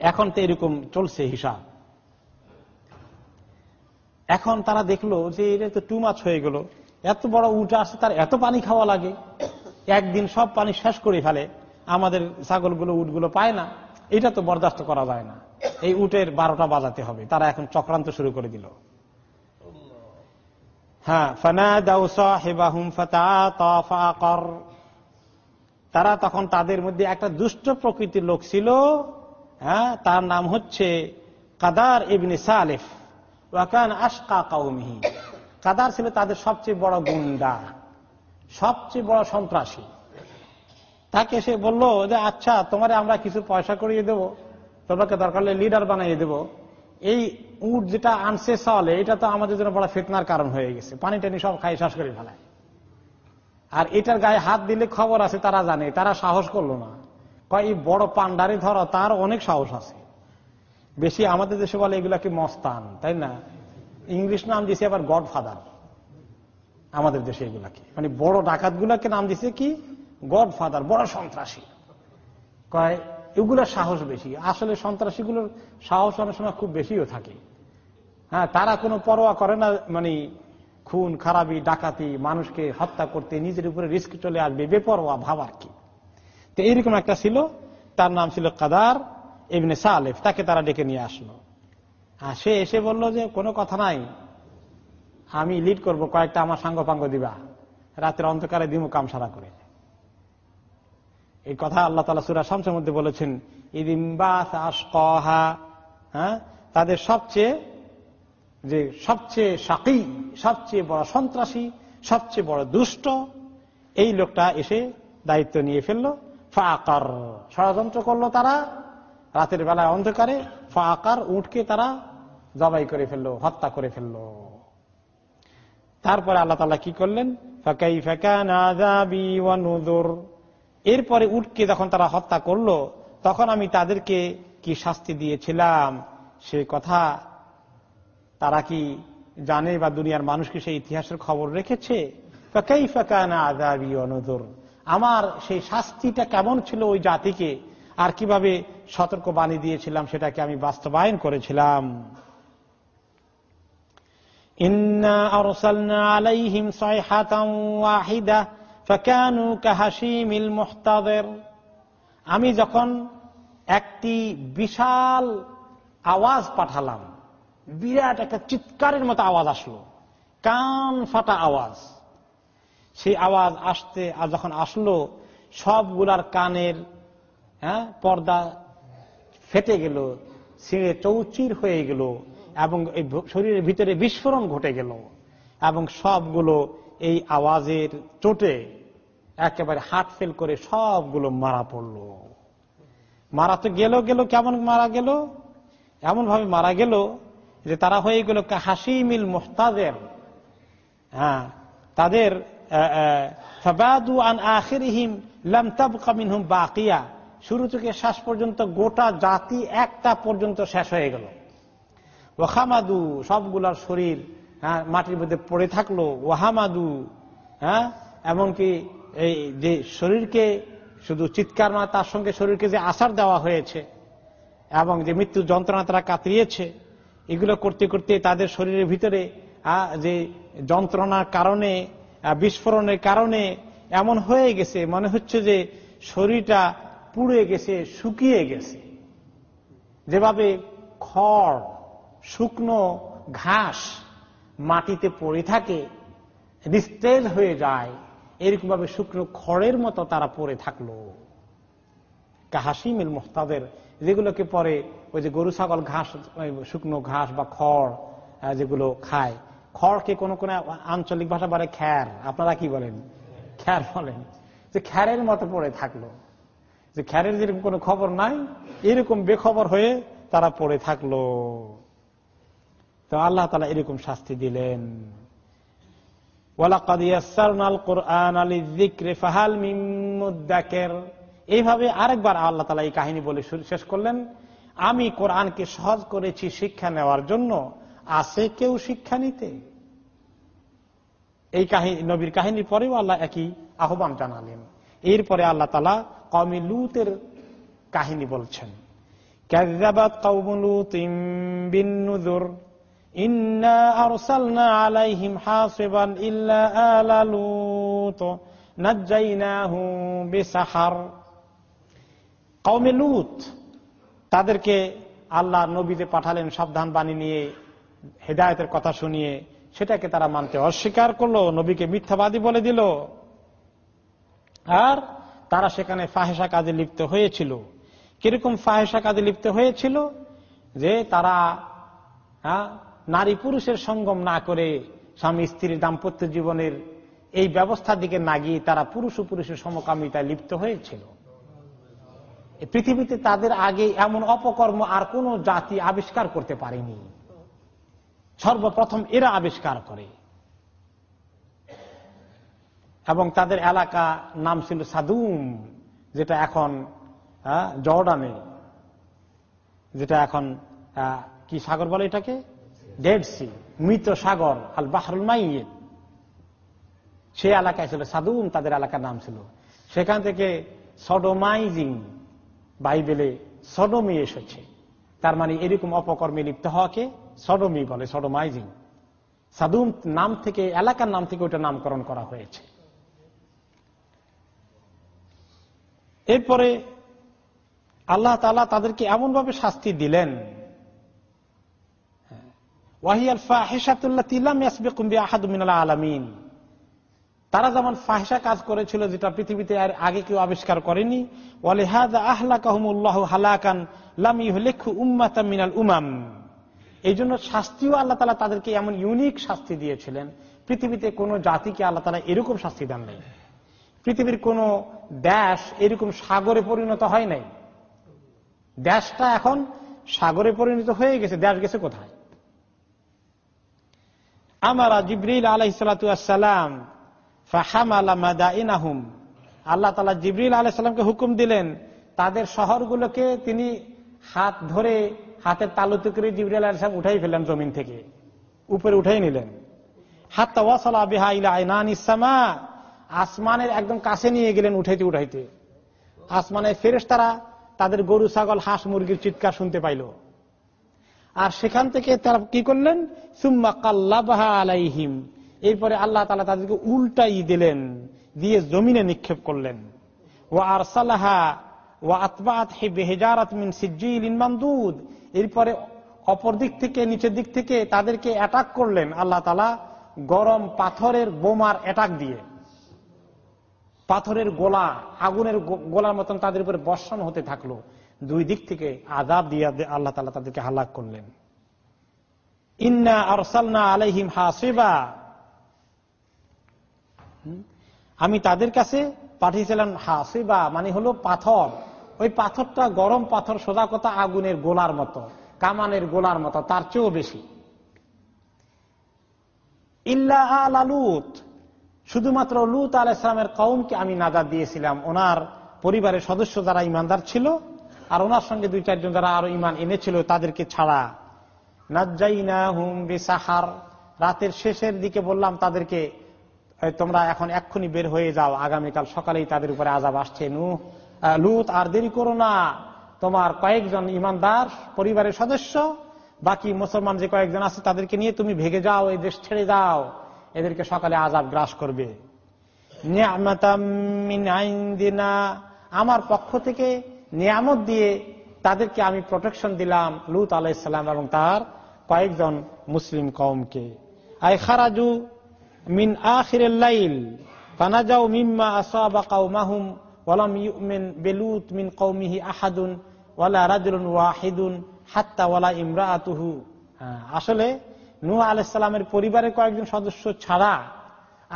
এখন তো এরকম চলছে হিসাব। এখন তারা দেখল যে এটা তো টু মাছ হয়ে গেল। এত বড় উঠে আসে, তার এত পানি খাওয়া লাগে। একদিন সব পানি শেষ করে ফেলে। আমাদের ছাগলগুলো, উটগুলো পায় না। এটা তো বরদাস্ত করা যায় না। এই উটের বারোটা বাজাতে হবে। তারা এখন চক্রান্ত শুরু করে দিল। হ্যাঁ তারা তখন তাদের মধ্যে একটা দুষ্ট প্রকৃতির লোক ছিল। হ্যাঁ তার নাম হচ্ছে কাদার ইবনে সালেফ ওয়াকান আশকা কাউমিহি কাদার ছিল তাদের সবচেয়ে বড় গুন্ডা, সবচেয়ে বড় সন্ত্রাসী। তাকে সে বলল যে আচ্ছা তোমারে আমরা কিছু পয়সা করিয়ে দেবো, তোমাকে দরকার হলে লিডার বানিয়ে দেবো। এই উট যেটা আনছে চলে এটা তো আমাদের জন্য বড় ফেতনার কারণ হয়ে গেছে। পানি টানি সব খাই শ্বাস করে ফেলায়। আর এটার গায়ে হাত দিলে খবর আছে, তারা জানে, তারা সাহস করল না। এই বড় পান্ডারে ধরো, তার অনেক সাহস আছে। বেশি আমাদের দেশে বলে এগুলাকে মস্তান, তাই না? ইংলিশ নাম দিছে আবার গড ফাদার আমাদের দেশে এগুলাকে মানে বড় ডাকাত গুলাকে নাম দিছে কি? গড ফাদার বড় সন্ত্রাসী। কয় এগুলোর সাহস বেশি। আসলে সন্ত্রাসীগুলোর সাহস অনেক সময় খুব বেশিও থাকে। হ্যাঁ তারা কোনো পরোয়া করে না মানে খুন, খারাপি, ডাকাতি, মানুষকে হত্যা করতে নিজের উপরে রিস্ক চলে আসবে, বেপরোয়া ভাব আর কি। তো এইরকম একটা ছিল, তার নাম ছিল কাদার এমনি সালেফ তাকে তারা ডেকে নিয়ে আসলো। আর সে এসে বলল যে, কোনো কথা নাই, আমি লিড করব, কয়েকটা আমার সাঙ্গ পাঙ্গ দিবা। রাতের অন্ধকারে দিমু কাম সারা করে। এই কথা আল্লাহ তালা সুরা শামসের মধ্যে বলেছেন হ্যাঁ? তাদের সবচেয়ে যে সবচেয়ে সাকি, সবচেয়ে বড় সন্ত্রাসী, সবচেয়ে বড় দুষ্ট, এই লোকটা এসে দায়িত্ব নিয়ে ফেলল। ফাকার। ষড়যন্ত্র করল তারা, রাতের বেলায় অন্ধকারে ফাকার উঠকে তারা জবাই করে ফেলল, হত্যা করে ফেলল। তারপরে আল্লাহ তালা কি করলেন? ফাঁকাই ফাঁকা এরপরে উঠকে যখন তারা হত্যা করল, তখন আমি তাদেরকে কি শাস্তি দিয়েছিলাম? সে কথা তারা কি জানে বা দুনিয়ার মানুষকে সেই ইতিহাসের খবর রেখেছে? ফাঁকাই ফাঁকা না আজাবি অনুদর আমার সেই শাস্তিটা কেমন ছিল ওই জাতিকে? আর কীভাবে সতর্ক বাণী দিয়েছিলাম সেটাকে আমি বাস্তবায়ন করেছিলাম। আমি যখন একটি বিশাল আওয়াজ পাঠালাম, বিরাট একটা চিৎকারের মতো আওয়াজ আসলো, কান ফাটা আওয়াজ। সেই আওয়াজ আসতে আর যখন আসলো, সবগুলার কানের হ্যাঁ পর্দা ফেটে গেল ছিঁড়ে চৌচির হয়ে গেল এবং এই শরীরের ভিতরে বিস্ফোরণ ঘটে গেল এবং সবগুলো এই আওয়াজের চোটে একেবারে হাট ফেল করে সবগুলো মারা পড়ল। মারা তো গেল গেল, কেমন মারা গেল? এমন ভাবে মারা গেল যে তারা হয়ে গেল হাসিমিল মোহতাদের হ্যাঁ তাদের বাকিয়া। শুরু থেকে শেষ পর্যন্ত গোটা জাতি একটা পর্যন্ত শেষ হয়ে গেল। ওহামাদু সবগুলার শরীর হ্যাঁ মাটির মধ্যে পড়ে থাকল। ওহামাদু হ্যাঁ এমনকি এই যে শরীরকে, শুধু চিৎকার না, তার সঙ্গে শরীরকে যে আসার দেওয়া হয়েছে, এবং যে মৃত্যু যন্ত্রণা তারা কাতরিয়েছে, এগুলো করতে করতে তাদের শরীরের ভিতরে যে যন্ত্রণার কারণে বিস্ফোরণের কারণে এমন হয়ে গেছে, মনে হচ্ছে যে শরীরটা পুড়ে গেছে, শুকিয়ে গেছে। যেভাবে খড়, শুকনো ঘাস মাটিতে পড়ে থাকে, নিস্তেজ হয়ে যায় এরকম ভাবে শুকনো খড়ের মতো তারা পড়ে থাকল। কাহাসিমিল মোহতাদের, যেগুলোকে পরে ওই যে গরু, ছাগল, ঘাস শুকনো ঘাস বা খড় যেগুলো খায় খড়কে কোনো কোনো আঞ্চলিক ভাষা বলে খ্যার। আপনারা কি বলেন? খ্যার বলেন। যে খ্যারের মতো পড়ে থাকল। যে খ্যারের যেরকম কোনো খবর নাই, এরকম বেখবর হয়ে তারা পড়ে থাকল। তো আল্লাহ তালা এরকম শাস্তি দিলেন। এইভাবে আরেকবার আল্লাহ তালা এই কাহিনী বলে শেষ করলেন। আমি কোরআনকে সহজ করেছি শিক্ষা নেওয়ার জন্য। আছে কেউ শিক্ষা নিতে? এই কাহিনী নবীর কাহিনীর পরেও আল্লাহ একই আহ্বান জানালেন। এরপরে আল্লাহ তালা কমি লুতের কাহিনী বলছেন তাদেরকে আল্লাহ নবীতে পাঠালেন সাবধান বাণী নিয়ে হেদায়তের কথা শুনিয়ে সেটাকে তারা মানতে অস্বীকার করল, নবীকে মিথ্যাবাদী বলে দিল। আর তারা সেখানে ফাহেসা কাজে লিপ্ত হয়েছিল। কীরকম ফাহেসা কাজে লিপ্ত হয়েছিল? যে তারা নারী পুরুষের সঙ্গম না করে স্বামী স্ত্রীর দাম্পত্য জীবনের এই ব্যবস্থার দিকে না গিয়ে তারা পুরুষ ও পুরুষের সমকামিতায় লিপ্ত হয়েছিল। পৃথিবীতে তাদের আগে এমন অপকর্ম আর কোন জাতি আবিষ্কার করতে পারেনি। সর্বপ্রথম এরা আবিষ্কার করে। এবং তাদের এলাকা নাম ছিল সাদুম, যেটা এখন জর্ডানে। যেটা এখন কি সাগর বলে এটাকে? ডেড সি, মৃত সাগর, আল বাহরুল মাইয়ের সে এলাকায় ছিল সাদুম, তাদের এলাকার নাম ছিল। সেখান থেকে সডোমাইজিং, বাইবেলে সডমি এসেছে। তার মানে এরকম অপকর্মে লিপ্ত হওয়াকে সডমি বলে, সডোমাইজিং। সাদুম নাম থেকে, এলাকার নাম থেকে ওটা নামকরণ করা হয়েছে। এরপরে আল্লাহ তালা তাদেরকে এমনভাবে শাস্তি দিলেন। আলামিন। তারা যেমন ফাহেসা কাজ করেছিল যেটা পৃথিবীতে আর আগে কেউ আবিষ্কার করেনি হালাকান লামি মিনাল উমাম। এই জন্য শাস্তিও আল্লাহ তালা তাদেরকে এমন ইউনিক শাস্তি দিয়েছিলেন। পৃথিবীতে কোন জাতিকে আল্লাহ তালা এরকম শাস্তি দেন নাই। পৃথিবীর কোন দেশ এরকম সাগরে পরিণত হয় নাই। দেশটা এখন সাগরে পরিণত হয়ে গেছে। দেশ গেছে কোথায়? আমারা জিব্রিল আলাইসালাম আল্লাহ তালা জিবরিল আলাইসাল্লামকে হুকুম দিলেন, তাদের শহরগুলোকে তিনি হাত ধরে হাতের তালুতে করে জিবরিল আলাইসালাম উঠাই ফেলেন জমিন থেকে। উপরে উঠাই নিলেন। হাত ওয়াসালা বিহা ইলা ইসামা আসমানের একদম কাছে নিয়ে গেলেন উঠাইতে উঠাইতে। আসমানের ফেরেস তারা তাদের গরু, ছাগল, হাঁস, মুরগির চিৎকার শুনতে পাইল। আর সেখান থেকে তারা কি করলেন? সুম্মা কাল্লাবাহা আলাইহিম। এরপরে আল্লাহ তালা তাদেরকে উল্টাই দিলেন, দিয়ে জমিনে নিক্ষেপ করলেন। ও আর সালাহা ও আতবাত হে বেহেজারাত মিন সিজিল মামদুদ। এরপরে অপর দিক থেকে, নিচের দিক থেকে তাদেরকে অ্যাটাক করলেন আল্লাহ তালা গরম পাথরের বোমার অ্যাটাক দিয়ে। পাথরের গোলা, আগুনের গোলার মতন তাদের উপরে বর্ষণ হতে থাকল। দুই দিক থেকে আজাব দিয়ে আল্লাহ তালা তাদেরকে হালাক করলেন। ইন্না আরসালনা আলাইহিম হাসিবা। আমি তাদের কাছে পাঠিয়েছিলাম হাসিবা মানে হলো পাথর। ওই পাথরটা গরম পাথর সোজা কথা আগুনের গোলার মতো, কামানের গোলার মতো, তার চেয়েও বেশি। ইল্লা আলুত শুধুমাত্র লুত আল ইসলামের কৌমকে আমি নাজাদ দিয়েছিলাম। ওনার পরিবারের সদস্য যারা ইমানদার ছিল, আর ওনার সঙ্গে দুই চারজন যারা আরও ইমান এনেছিল, তাদেরকে ছাড়া। নাজ্জাইনা হুম বেসাহার, রাতের শেষের দিকে বললাম তাদেরকে তোমরা এখন এক্ষুনি বের হয়ে যাও, আগামীকাল সকালেই তাদের উপরে আজাব আসছে। নু লুত আর দেরি করো না। তোমার কয়েকজন ইমানদার পরিবারের সদস্য, বাকি মুসলমান যে কয়েকজন আছে তাদেরকে নিয়ে তুমি ভেগে যাও, এই দেশ ছেড়ে যাও এদেরকে সকালে আজাব গ্রাস করবে। আমার পক্ষ থেকে নিয়ামত দিয়ে তাদেরকে আমি প্রোটেকশন দিলাম লুত আলাইসাল্লাম এবং তার কয়েকজন মুসলিম কৌমকে আই খারাজু মিন ফানাজাউ মিম্মা আসাবা কাউমাহুম ওয়ালাম বেলুত মিন কৌমিহি আহাদুন, ওয়ালা রাজুলুন ওয়াহিদুন, হাত্তা ওয়ালা ইমরাআতুহু। আসলে নূহ আলাইসাল্লামের পরিবারের কয়েকজন সদস্য ছাড়া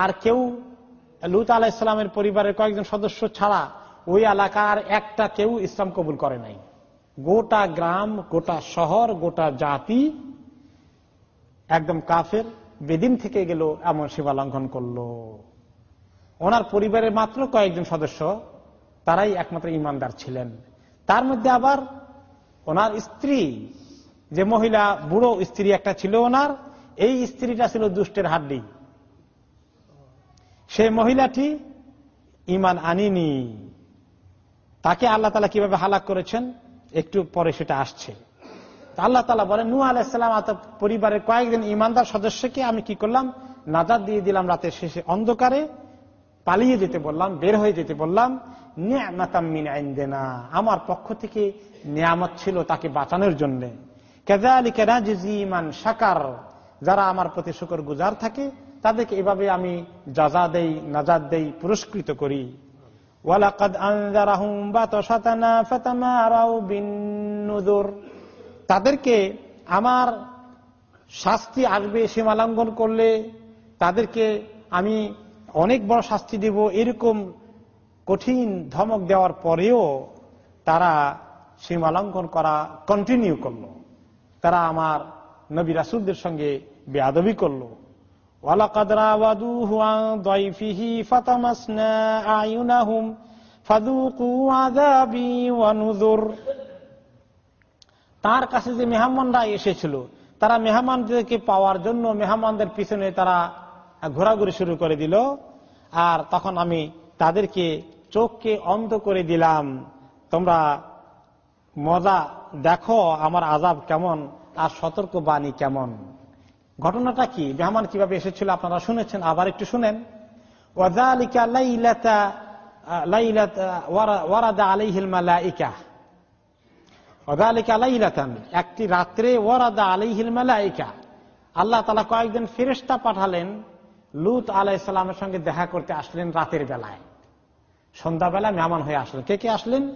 আর কেউ, লুত পরিবারের কয়েকজন সদস্য ছাড়া ওই এলাকার একটা কেউ ইসলাম কবুল করে নাই। গোটা গ্রাম, গোটা শহর, গোটা জাতি একদম কাফের, বেদিন থেকে গেল, এমন সীমা লঙ্ঘন করল। ওনার পরিবারের মাত্র কয়েকজন সদস্য তারাই একমাত্র ইমানদার ছিলেন। তার মধ্যে আবার ওনার স্ত্রী, যে মহিলা, বুড়ো স্ত্রী একটা ছিল ওনার, এই স্ত্রীটা ছিল দুষ্টের হাড্ডি। সেই মহিলাটি ইমান আনিনি। তাকে আল্লাহ তালা কীভাবে হালাক করেছেন, একটু পরে সেটা আসছে। আল্লাহ তালা বলেন নু আলাইসালাম পরিবারের কয়েকজন ইমানদার সদস্যকে আমি কি করলাম? নাজাদ দিয়ে দিলাম রাতের শেষে অন্ধকারে, পালিয়ে যেতে বললাম, বের হয়ে যেতে বললাম। আমার পক্ষ থেকে নিয়ামত ছিল তাকে বাঁচানোর জন্য। সাকার যারা আমার প্রতি শুকর গুজার থাকে, তাদেরকে এভাবে আমি যাজা দেই নাজাদ দেই, পুরস্কৃত করি। তাদেরকে আমার শাস্তি আসবে সীমালঙ্ঘন করলে তাদেরকে আমি অনেক বড় শাস্তি দেব, এরকম কঠিন ধমক দেওয়ার পরেও তারা সীমালঙ্ঘন করা কন্টিনিউ করল। তারা আমার নবী রাসুলদের সঙ্গে বেয়াদবি করল। তার কাছে যে মেহমানরা এসেছিল, তারা মেহমানদেরকে পাওয়ার জন্য মেহমানদের পিছনে তারা ঘোরাঘুরি শুরু করে দিল। আর তখন আমি তাদেরকে চোখকে অন্ধ করে দিলাম। তোমরা মজা দেখো আমার আজাব কেমন আর সতর্ক বাণী কেমন। ঘটনাটা কি? মেহমান কীভাবে এসেছিল আপনারা শুনেছেন, আবার একটু শুনেন। একটি রাত্রে ওয়ারাদা আলাইহিল মালাইকা। আল্লাহ তালা কয়েকজন ফেরেস্তা পাঠালেন। লুত আলাইসালামের সঙ্গে দেখা করতে আসলেন রাতের বেলায়। সন্ধ্যাবেলা মেহমান হয়ে আসলেন। কে কে আসলেন?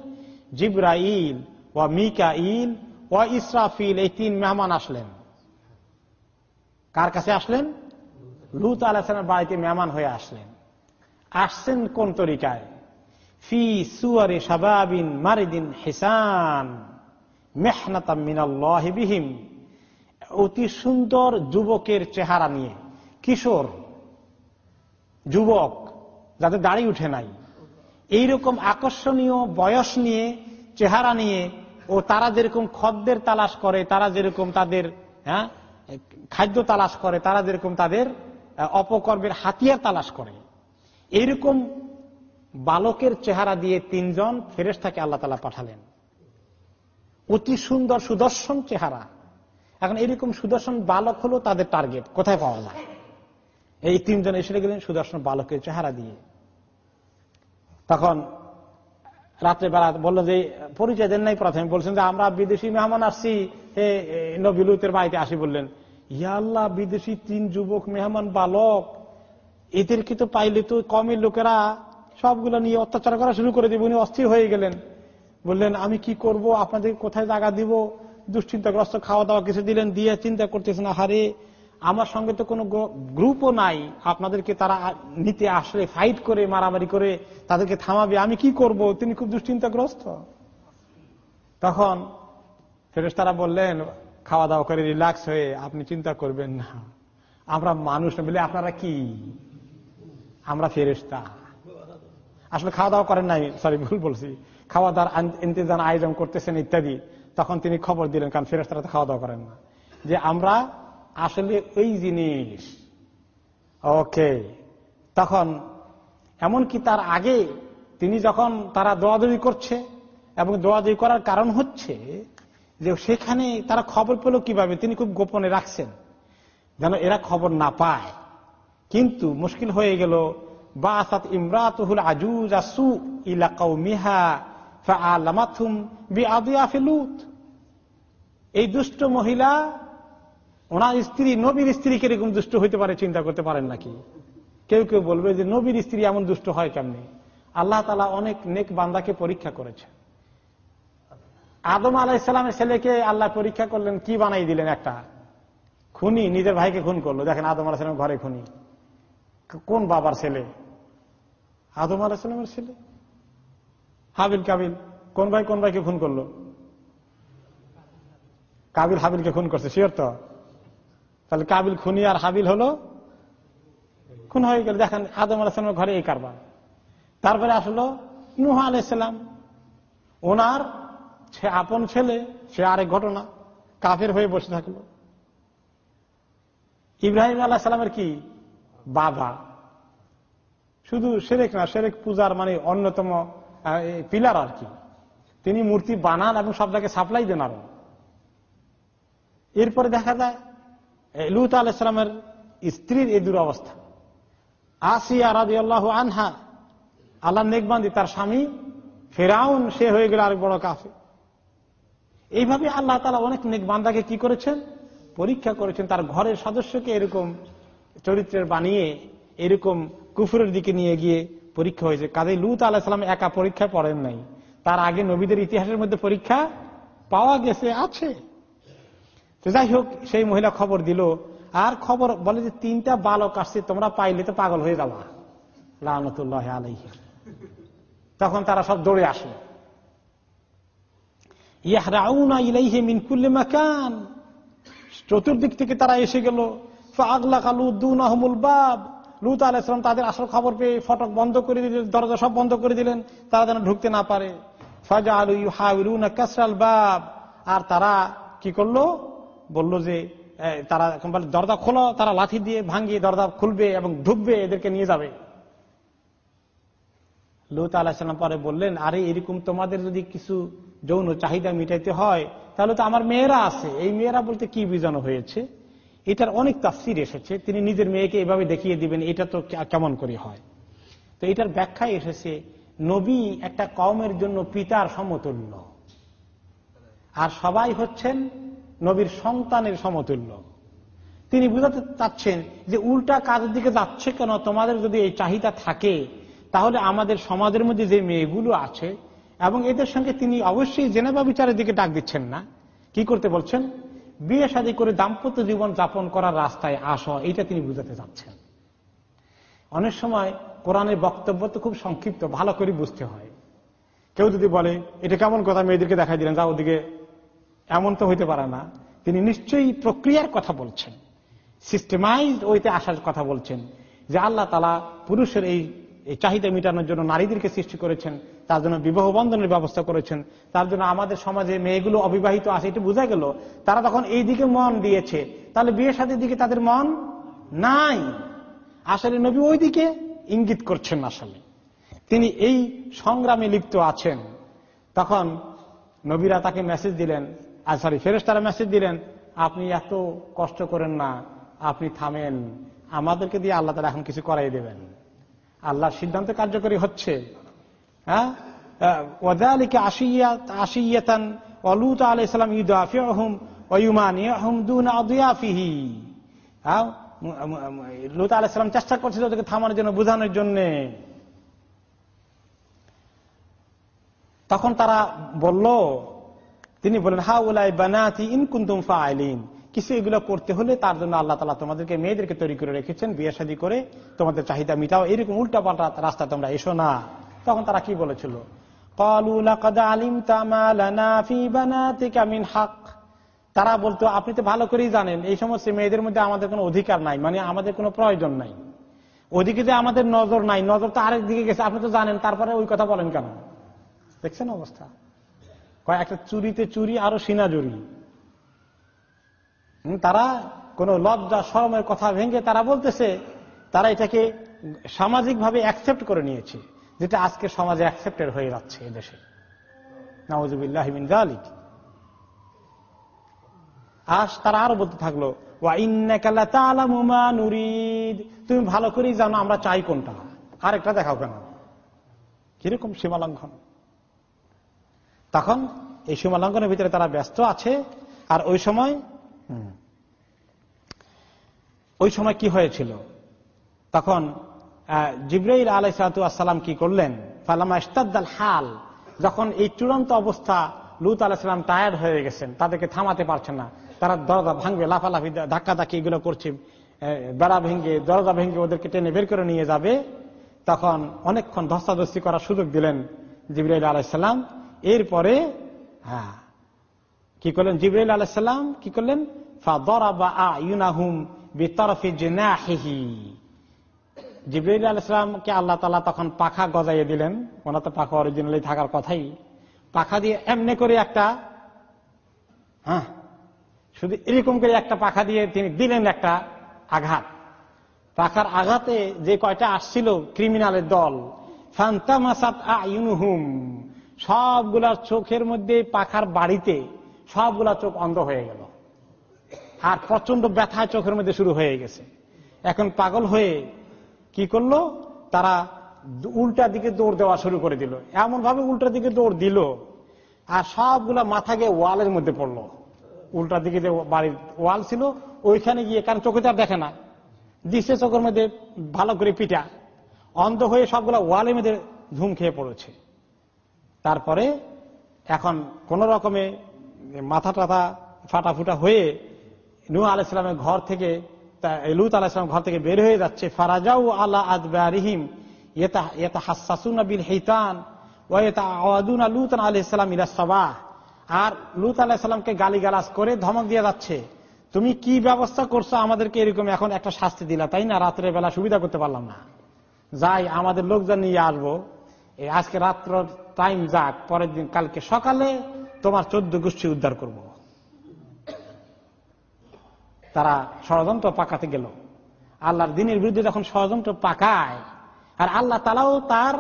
জিব্রাইল ওয়া মিকা ইল ওয়া ইসরাফিল, এই তিন মেহমান আসলেন। কার কাছে আসলেন? লুত আলাহামের বাড়িতে মেহমান হয়ে আসলেন। আসছেন কোন তরিকায়? ফি সুয়ারে সাবাবিন মারিদিন হেসান মেহনাতামিনাল্লাহিবিহিম অতি সুন্দর যুবকের চেহারা নিয়ে। কিশোর, যুবক, যাদের দাড়ি উঠে নাই। এইরকম আকর্ষণীয় বয়স নিয়ে, চেহারা নিয়ে, ও তারা যেরকম খদ্দের তালাশ করে, তারা যেরকম তাদের হ্যাঁ খাদ্য তালাশ করে, তারা যেরকম তাদের অপকর্মের হাতিয়ার তালাশ করে। এইরকম বালকের চেহারা দিয়ে তিনজন ফেরেস্তাকে আল্লাহ তালা পাঠালেন। অতি সুন্দর সুদর্শন চেহারা। এখন এরকম সুদর্শন বালক হলো তাদের টার্গেট, কোথায় পাওয়া যায়? এই তিনজন এসে গেলেন সুদর্শন বালকের চেহারা দিয়ে। তখন রাত্রে বেলা বলল যে, পরিচয় দেন নাই প্রথমে। বলছেন যে, আমরা বিদেশি মেহমান আসছি। হে নবিলুতের বাড়িতে আসি বললেন। ইয়া আল্লাহ, বিদেশি তিন যুবক মেহমান বালক। এদেরকে তো পাইলে তো কমের লোকেরা সবগুলো নিয়ে অত্যাচার করা শুরু করে দেবে। উনি অস্থির হয়ে গেলেন। বললেন, আমি কি করব? আপনাদের কোথায় জায়গা দিব? দুশ্চিন্তাগ্রস্ত খাওয়া দাওয়া কিছু দিলেন? দিয়ে চিন্তা করতেছেন হারে আমার সঙ্গে তো কোনো গ্রুপও নাই। আপনাদেরকে তারা নিতে আসলে ফাইট করে, মারামারি করে তাদেরকে থামাবে। আমি কি করব? তিনি খুব দুশ্চিন্তাগ্রস্ত। তখন ফেরেস তারা বললেন খাওয়া দাওয়া করে রিল্যাক্স হয়ে আপনি চিন্তা করবেন না। আমরা মানুষ না বলে আপনারা কি? আমরা ফেরেস্তা আসলে খাওয়া দাওয়া করেন নাই সরি ভুল বলছি। খাওয়া দাওয়ার ইন্তজাম আয়োজন করতেছেন ইত্যাদি। তখন তিনি খবর দিলেন, কারণ ফেরেস্তারা তো খাওয়া দাওয়া করেন না। যে আমরা আসলে ওই জিনিস। ওকে তখন এমনকি তার আগে তিনি যখন তারা দোয়াদুরি করছে এবং দোয়াদুরি করার কারণ হচ্ছে যে সেখানে তারা খবর পেল কীভাবে, তিনি খুব গোপনে রাখছেন যেন এরা খবর না পায়। কিন্তু মুশকিল হয়ে গেল, বাসাত ইমরাতুল আজুজ আসু ইলাকাউ মিহা আলামাথুম বি আদিয়াফিলুত এই দুষ্ট মহিলা ওনার স্ত্রী, নবীর স্ত্রী কীরকম দুষ্ট হইতে পারে চিন্তা করতে পারেন নাকি? কেউ কেউ বলবে যে নবীর স্ত্রী এমন দুষ্ট হয় কেমনি? আল্লাহ তালা অনেক নেক বান্দাকে পরীক্ষা করেছে আদম আলাহিসাল্লামের ছেলেকে আল্লাহ পরীক্ষা করলেন, কি বানাই দিলেন একটা? খুনি, নিজের ভাইকে খুন করল। দেখেন আদম আলাহিসাল্লাম ঘরে খুনি। কোন বাবার ছেলে? আদম আলাহিসাল্লামের ছেলে? হাবিল কাবিল। কোন ভাই কোন ভাইকে খুন করল? কাবিল হাবিলকে খুন করছে, শিওর তো? তাহলে কাবিল খুনি আর হাবিল হলো খুন হয়ে গেল। দেখেন আদম আলাহিসামের ঘরে এই কারবার। তারপরে আসলো নুহা আলাইসাল্লাম ওনার সে আপন ছেলে, সে আরেক ঘটনা। কাফের হয়ে বসে থাকল। ইব্রাহিম আল্লাহ সাল্লামের কি? বাবা। শুধু সেরেক না, সেরেক পূজার মানে অন্যতম পিলার আর কি। তিনি মূর্তি বানান এবং সব জায়গায় সাপ্লাই দেন আরও। এরপরে দেখা যায় লুত আলাইসালামের স্ত্রীর এই দুরবস্থা। আসিয়া রাজি আল্লাহ আনহা আল্লাহ নেকবান্দি তার স্বামী, ফেরাউন, সে হয়ে গেল আরেক বড় কাফে এইভাবে আল্লাহ তালা অনেক নেকবান্দাকে কি করেছেন? পরীক্ষা করেছেন, তার ঘরের সদস্যকে এরকম চরিত্রের বানিয়ে, এরকম কুফুরের দিকে নিয়ে গিয়ে পরীক্ষা হয়েছে। কাজে লুত আলাহিসাম একা পরীক্ষায় পড়েন নাই। তার আগে নবীদের ইতিহাসের মধ্যে পরীক্ষা পাওয়া গেছে, আছে। তো যাই হোক, সেই মহিলা খবর দিল, আর খবর বলে যে তিনটা বালক আসছে, তোমরা পাইলে তো পাগল হয়ে যাবা। লানতুল্লাহ আলাইহি তখন তারা সব দৌড়ে আসলো। ইয়াহরাউনা ইলাইহে মিনকুল্লে মাকান। চতুর্দিক থেকে তারা এসে গেল। আগলা কালু আহমুল বাব। লুত আলাইসালাম তাদের আসল খবর পেয়ে ফটক বন্ধ করে দিলেন, দরজা সব বন্ধ করে দিলেন, তারা যেন ঢুকতে না পারে। ফাজা আলু ইউ হাউরুনা কাসরাল বাব। আর তারা কি করল? বলল যে তারা দরজা খোলো, তারা লাঠি দিয়ে ভাঙ্গিয়ে দরজা খুলবে এবং ঢুকবে, এদেরকে নিয়ে যাবে। লুত আলাহিসাল্লাম পরে বললেন, আরে, এরকম তোমাদের যদি কিছু যৌন চাহিদা মিটাইতে হয়, তাহলে তো আমার মেয়েরা আছে। এই মেয়েরা বলতে কি বিজানো হয়েছে? এটার অনেক তাফসির এসেছে। তিনি নিজের মেয়েকে এভাবে দেখিয়ে দিবেন, এটা তো কেমন করে হয়? তো এটার ব্যাখ্যায় এসেছে, নবী একটা কমের জন্য পিতার সমতুল্য। আর সবাই হচ্ছেন নবীর সন্তানের সমতুল্য। তিনি বুঝাতে চাচ্ছেন যে উল্টা কাজের দিকে যাচ্ছে কেন? তোমাদের যদি এই চাহিদা থাকে, তাহলে আমাদের সমাজের মধ্যে যে মেয়েগুলো আছে, এবং এদের সঙ্গে তিনি অবশ্যই জেনেবা বিচারের দিকে ডাক দিচ্ছেন না। কি করতে বলছেন? বিয়ে শাদী করে দাম্পত্য জীবন যাপন করার রাস্তায় আসা এটা তিনি বুঝাতে চাচ্ছেন। অনেক সময় কোরআনের বক্তব্য তো খুব সংক্ষিপ্ত, ভালো করে বুঝতে হয়। কেউ যদি বলে, এটা কেমন কথা? মেয়েদেরকে দেখাই দিলেন যা ওদিকে এমন তো হইতে পারে না। তিনি নিশ্চয়ই প্রক্রিয়ার কথা বলছেন। সিস্টেমাইজড ওইতে আসার কথা বলছেন যে আল্লাহ তালা পুরুষের এই চাহিদা মেটানোর জন্য নারীদেরকে সৃষ্টি করেছেন, তার জন্য বিবাহ বন্ধনের ব্যবস্থা করেছেন, তার জন্য আমাদের সমাজে মেয়েগুলো অবিবাহিত আছে, এটা বোঝা গেল। তারা তখন এই দিকে মন দিয়েছে। তাহলে বিয়ে সাথের দিকে তাদের মন নাই। আসলে নবী ওই দিকে ইঙ্গিত করছেন আসলে। তিনি এই সংগ্রামে লিপ্ত আছেন। তখন নবীরা তাকে মেসেজ দিলেন আর সরি ফেরেস তারা মেসেজ দিলেন, আপনি এত কষ্ট করেন না, আপনি থামেন। আমাদেরকে দিয়ে আল্লাহ তারা এখন কিছু করাই দেবেন। আল্লাহর সিদ্ধান্ত কার্যকরী হচ্ছে। হ্যাঁ? আলাইসালাম চেষ্টা করছিল ওদেরকে থামানোর জন্য, বোঝানোর জন্য। তখন তারা বলল তিনি বলেন হা উলাই বানাতি ইনকুন্তুম ফাইলিন কিছু এগুলো করতে হলে তার জন্য আল্লাহ তালা তোমাদেরকে, মেয়েদেরকে তৈরি করে রেখেছেন, বিয়ে শাদী করে তোমাদের চাহিদা মিটাও। এরকম উল্টা পাল্টা রাস্তা তোমরা এসো না। তখন তারা কি বলেছিল? তারা বলতো, আপনি তো ভালো করেই জানেন, এই সমস্ত মেয়েদের মধ্যে আমাদের কোনো অধিকার নাই মানে আমাদের কোনো প্রয়োজন নাই। ওদিকে যে আমাদের নজর নাই, নজর তো আরেক দিকে গেছে, আপনি তো জানেন, তারপরে ওই কথা বলেন কেন? দেখছেন অবস্থা? একটা চুরিতে চুরি আরও সিনা জুরি। তারা কোন লজ্জা, শরমের কথা ভেঙে তারা বলতেছে, তারা এটাকে সামাজিকভাবে অ্যাকসেপ্ট করে নিয়েছে, যেটা আজকে সমাজে অ্যাকসেপ্টেড হয়ে যাচ্ছে এদেশে নওয়াজুবিল্লাহিমিন জালিক আজ তারা আরও বলতে থাকল তুমি ভালো করেই জানো আমরা চাই কোনটা। আরেকটা দেখাও কেন? কীরকম সীমালঙ্ঘন? তখন এই সীমা লঙ্ঘনের ভিতরে তারা ব্যস্ত আছে। আর ওই সময় ওই সময় কি হয়েছিল? তখন জিব্রাইল আলাইসালাম কি করলেন? ফালামা ইস্তাদ্দাল হাল, যখন এই চূড়ান্ত অবস্থা লুত আলাহিসাম টায়ার্ড হয়ে গেছেন, তাদেরকে থামাতে পারছেন না। তারা দরজা ভাঙবে, লাফালাফি ধাক্কা ধাক্কি এগুলো করছে বেড়া ভেঙ্গে দরজা ভেঙ্গে ওদেরকে টেনে বের করে নিয়ে যাবে। তখন অনেকক্ষণ ধস্তাধস্তি করার সুযোগ দিলেন জিবরাইল আলাইসাল্লাম এরপরে হ্যাঁ কি করলেন? জিবরাইল আলাইসাল্লাম কি করলেন? জিবরাইল আলাইসালামকে আল্লাহ তালা তখন পাখা গজাইয়ে দিলেন। ওনার তো পাখা অরিজিনালি থাকার কথাই। পাখা দিয়ে এমনি করে একটা হ্যাঁ শুধু এরকম করে একটা পাখা দিয়ে তিনি দিলেন একটা আঘাত। পাখার আঘাতে যে কয়টা আসছিল ক্রিমিনালের দল, ফান্তামাসাত আইনুহুম সবগুলা চোখের মধ্যে পাখার বাড়িতে সবগুলা চোখ অন্ধ হয়ে গেল। আর প্রচণ্ড ব্যথায় চোখের মধ্যে শুরু হয়ে গেছে। এখন পাগল হয়ে কি করল? তারা উল্টা দিকে দৌড় দেওয়া শুরু করে দিল। এমন ভাবে উল্টা দিকে দৌড় দিল আর সবগুলা মাথা গিয়ে ওয়ালের মধ্যে পড়ল। উল্টা দিকে যে বাড়ির ওয়াল ছিল, ওইখানে গিয়ে কারণ চোখে তার দেখে না। দিচ্ছে চোখের মধ্যে ভালো করে পিটা অন্ধ হয়ে সবগুলা ওয়ালের মধ্যে ধুম খেয়ে পড়েছে। তারপরে এখন কোন রকমে মাথা টাথা ফাটাফুটা হয়ে নু আলাইসালামের ঘর থেকে লুত আলাহিসাম ঘর থেকে বের হয়ে যাচ্ছে। ফারাজাউ আল্লাহ আদবারিহিম আর লুত আলাহিসামকে গালি গালাজ করে ধমক দিয়ে যাচ্ছে। তুমি কি ব্যবস্থা করছ আমাদেরকে এরকম এখন একটা শাস্তি দিলা, তাই না? রাত্রের বেলা সুবিধা করতে পারলাম না। যাই, আমাদের লোকজন নিয়ে আসব। আজকে রাত্র টাইম যাক, পরের দিন কালকে সকালে তোমার চোদ্দ গোষ্ঠী উদ্ধার করব। তারা ষড়যন্ত্র পাকাতে গেল। আল্লাহর দিনের বিরুদ্ধে যখন ষড়যন্ত্র পাকায়, আর আল্লাহ তালাও তার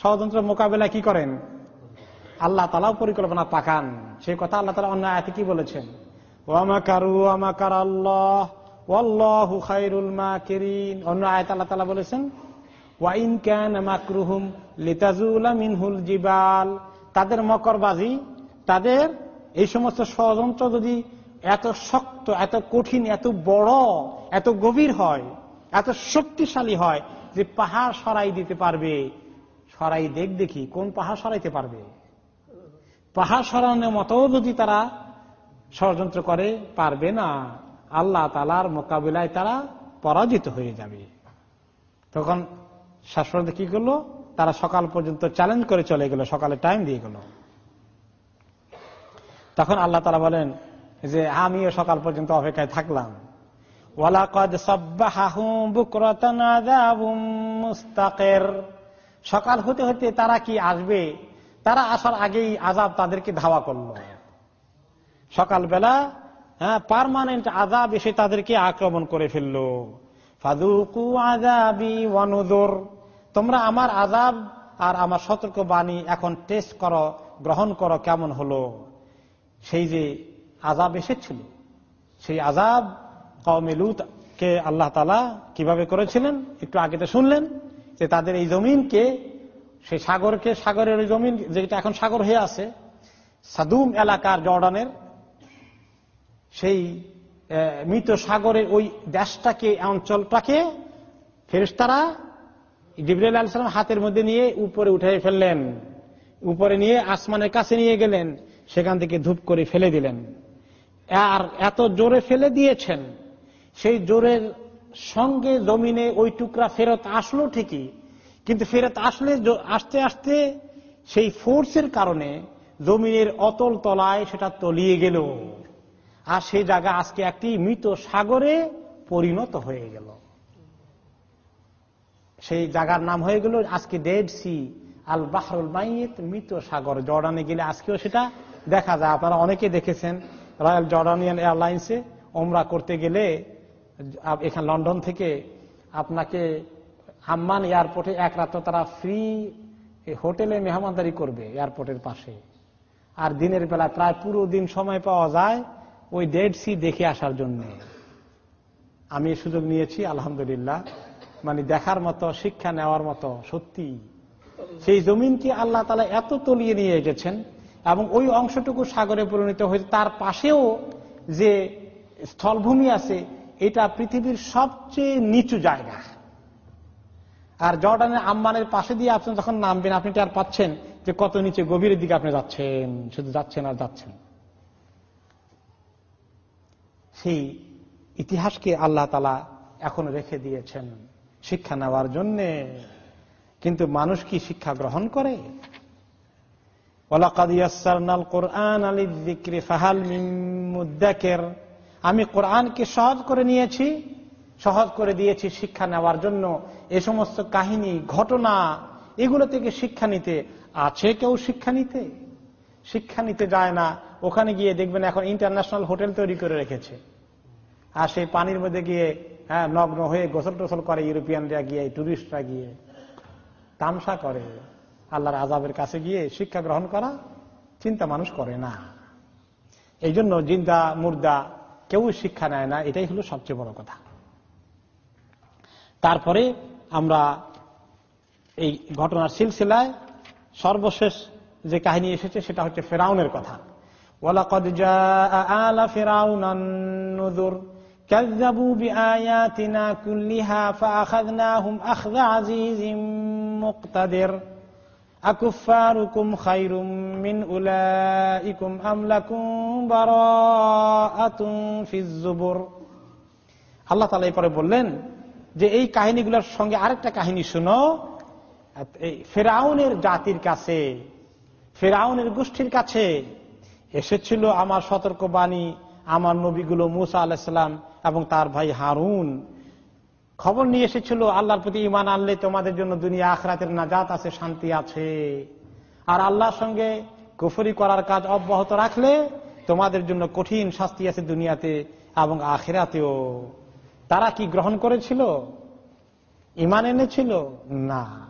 ষড়যন্ত্র মোকাবেলা কি করেন? আল্লাহ তালাও পরিকল্পনা পাকান। সেই কথা আল্লাহ তালা অন্য আয়াতে কি বলেছেন? অন্য আয়াত আল্লাহ তালা বলেছেন ওয়াইন ক্যান মাকরুহুম লিতাজুলা মিনহুল জিবাল। তাদের মকরবাজি, তাদের এই সমস্ত ষড়যন্ত্র যদি এত শক্ত, এত কঠিন, এত বড়, এত গভীর হয়, এত শক্তিশালী হয় যে পাহাড় সরাই দিতে পারবে। সরাই দেখ দেখি, কোন পাহাড় সরাইতে পারবে? পাহাড় সরানোর মতো যদি তারা ষড়যন্ত্র করে, পারবে না। আল্লাহ তালার মোকাবিলায় তারা পরাজিত হয়ে যাবে। তখন শাসন কি করল? তারা সকাল পর্যন্ত চ্যালেঞ্জ করে চলে গেল, সকালে টাইম দিয়ে গেল। তখন আল্লাহ তারা বলেন যে, আমিও সকাল পর্যন্ত অপেক্ষায় থাকলাম। সকাল হতে হতে তারা কি আসবে? তারা আসার আগেই আজাব তাদেরকে ধাওয়া করল। সকালবেলা হ্যাঁ পারমানেন্ট আজাব এসে তাদেরকে আক্রমণ করে ফেলল। ফাদুকু আজাবি ওয়ানুদর তোমরা আমার আজাব আর আমার সতর্ক বাণী এখন টেস্ট করো, গ্রহণ করো কেমন হলো? সেই যে আজাব এসেছিল, সেই আজাব কমেলুত কে আল্লাহ তালা কীভাবে করেছিলেন? একটু আগে তো শুনলেন যে তাদের এই জমিনকে সেই সাগরকে, সাগরের ওই জমিন যেটা এখন সাগর হয়ে আছে, সাদুম এলাকার জর্ডানের, সেই মৃত সাগরের ওই দেশটাকে, অঞ্চলটাকে ফেরেস্তারা জিবরাইল আলসালাম হাতের মধ্যে নিয়ে উপরে উঠে ফেললেন। উপরে নিয়ে আসমানের কাছে নিয়ে গেলেন। সেখান থেকে ধূপ করে ফেলে দিলেন। আর এত জোরে ফেলে দিয়েছেন, সেই জোরের সঙ্গে জমিনে ওই টুকরা ফেরত আসলো ঠিকই। কিন্তু ফেরত আসলে আসতে আসতে সেই ফোর্সের কারণে জমিনের অতল তলায় সেটা তলিয়ে গেল। আর সেই জায়গা আজকে একটি মৃত সাগরে পরিণত হয়ে গেল। সেই জায়গার নাম হয়ে গেল আজকে ডেড সি আল বাহরুল মাইত মৃত সাগর। জর্ডানে গেলে আজকেও সেটা দেখা যায়। আপনারা অনেকে দেখেছেন রয়্যাল জর্ডানিয়ান এয়ারলাইন্সে ওমরা করতে গেলে এখানে লন্ডন থেকে আপনাকে আম্মান এয়ারপোর্টে এক রাত তারা ফ্রি হোটেলে মেহমানদারি করবে এয়ারপোর্টের পাশে। আর দিনের বেলা প্রায় পুরো দিন সময় পাওয়া যায় ওই ডেড সি দেখে আসার জন্য। আমি সুযোগ নিয়েছি, আলহামদুলিল্লাহ। মানে দেখার মতো, শিক্ষা নেওয়ার মতো, সত্যি। সেই জমিনকে আল্লাহ তালা এত তলিয়ে নিয়ে গেছেন এবং ওই অংশটুকু সাগরে পরিণত হয়েছে, তার পাশেও যে স্থলভূমি আছে, এটা পৃথিবীর সবচেয়ে নিচু জায়গা। আর জর্ডানের আম্মানের পাশে দিয়ে আপনি যখন নামবেন, আপনি টের পাচ্ছেন যে কত নিচে গভীরের দিকে আপনি যাচ্ছেন? শুধু যাচ্ছেন আর যাচ্ছেন। সেই ইতিহাসকে আল্লাহ তালা এখন রেখে দিয়েছেন। শিক্ষা নেওয়ার জন্যে। কিন্তু মানুষ কি শিক্ষা গ্রহণ করে? আমি কোরআনকে সহজ করে নিয়েছি, সহজ করে দিয়েছি শিক্ষা নেওয়ার জন্য। এ সমস্ত কাহিনী, ঘটনা, এগুলো থেকে শিক্ষা নিতে। আছে কেউ শিক্ষা নিতে? শিক্ষা নিতে যায় না। ওখানে গিয়ে দেখবেন এখন ইন্টারন্যাশনাল হোটেল তৈরি করে রেখেছে। আর সেই পানির মধ্যে গিয়ে হ্যাঁ নগ্ন হয়ে গোসল টোসল করে, ইউরোপিয়ানরা গিয়ে, টুরিস্টরা গিয়ে, তামসা করে, আল্লাহর আজাবের কাছে গিয়ে শিক্ষা গ্রহণ করা চিন্তা মানুষ করে না। এই জন্য জিন্দা, মুর্দা কেউ শিক্ষা নেয় না, এটাই হলো সবচেয়ে বড় কথা। তারপরে আমরা এই ঘটনার সিলসিলায় সর্বশেষ যে কাহিনী এসেছে, সেটা হচ্ছে ফেরাউনের কথা। ওয়ালাকদ আলা ফেরাউন كذبوا بآياتنا كلها فأخذناهم أخذ عزيز مقتدر أكفاركم خير من أولئكم أم لكم براءة في الزبر আল্লাহ তালা এরপরে বললেন যে এই কাহিনীগুলোর সঙ্গে আরেকটা কাহিনী শুনো ফেরাউনের জাতির কাছে ফেরাউনের গোষ্ঠীর কাছে এসেছিল আমার সতর্ক বাণী আমার নবীগুলো মুসা আলাহিসাল্লাম এবং তার ভাই হারুন। খবর নিয়ে এসেছিল, আল্লাহর প্রতি ইমান আনলে তোমাদের জন্য দুনিয়া আখরাতের নাজাত আছে, শান্তি আছে। আর আল্লাহর সঙ্গে কুফরি করার কাজ অব্যাহত রাখলে তোমাদের জন্য কঠিন শাস্তি আছে দুনিয়াতে এবং আখেরাতেও। তারা কি গ্রহণ করেছিল? ইমান এনেছিল? না।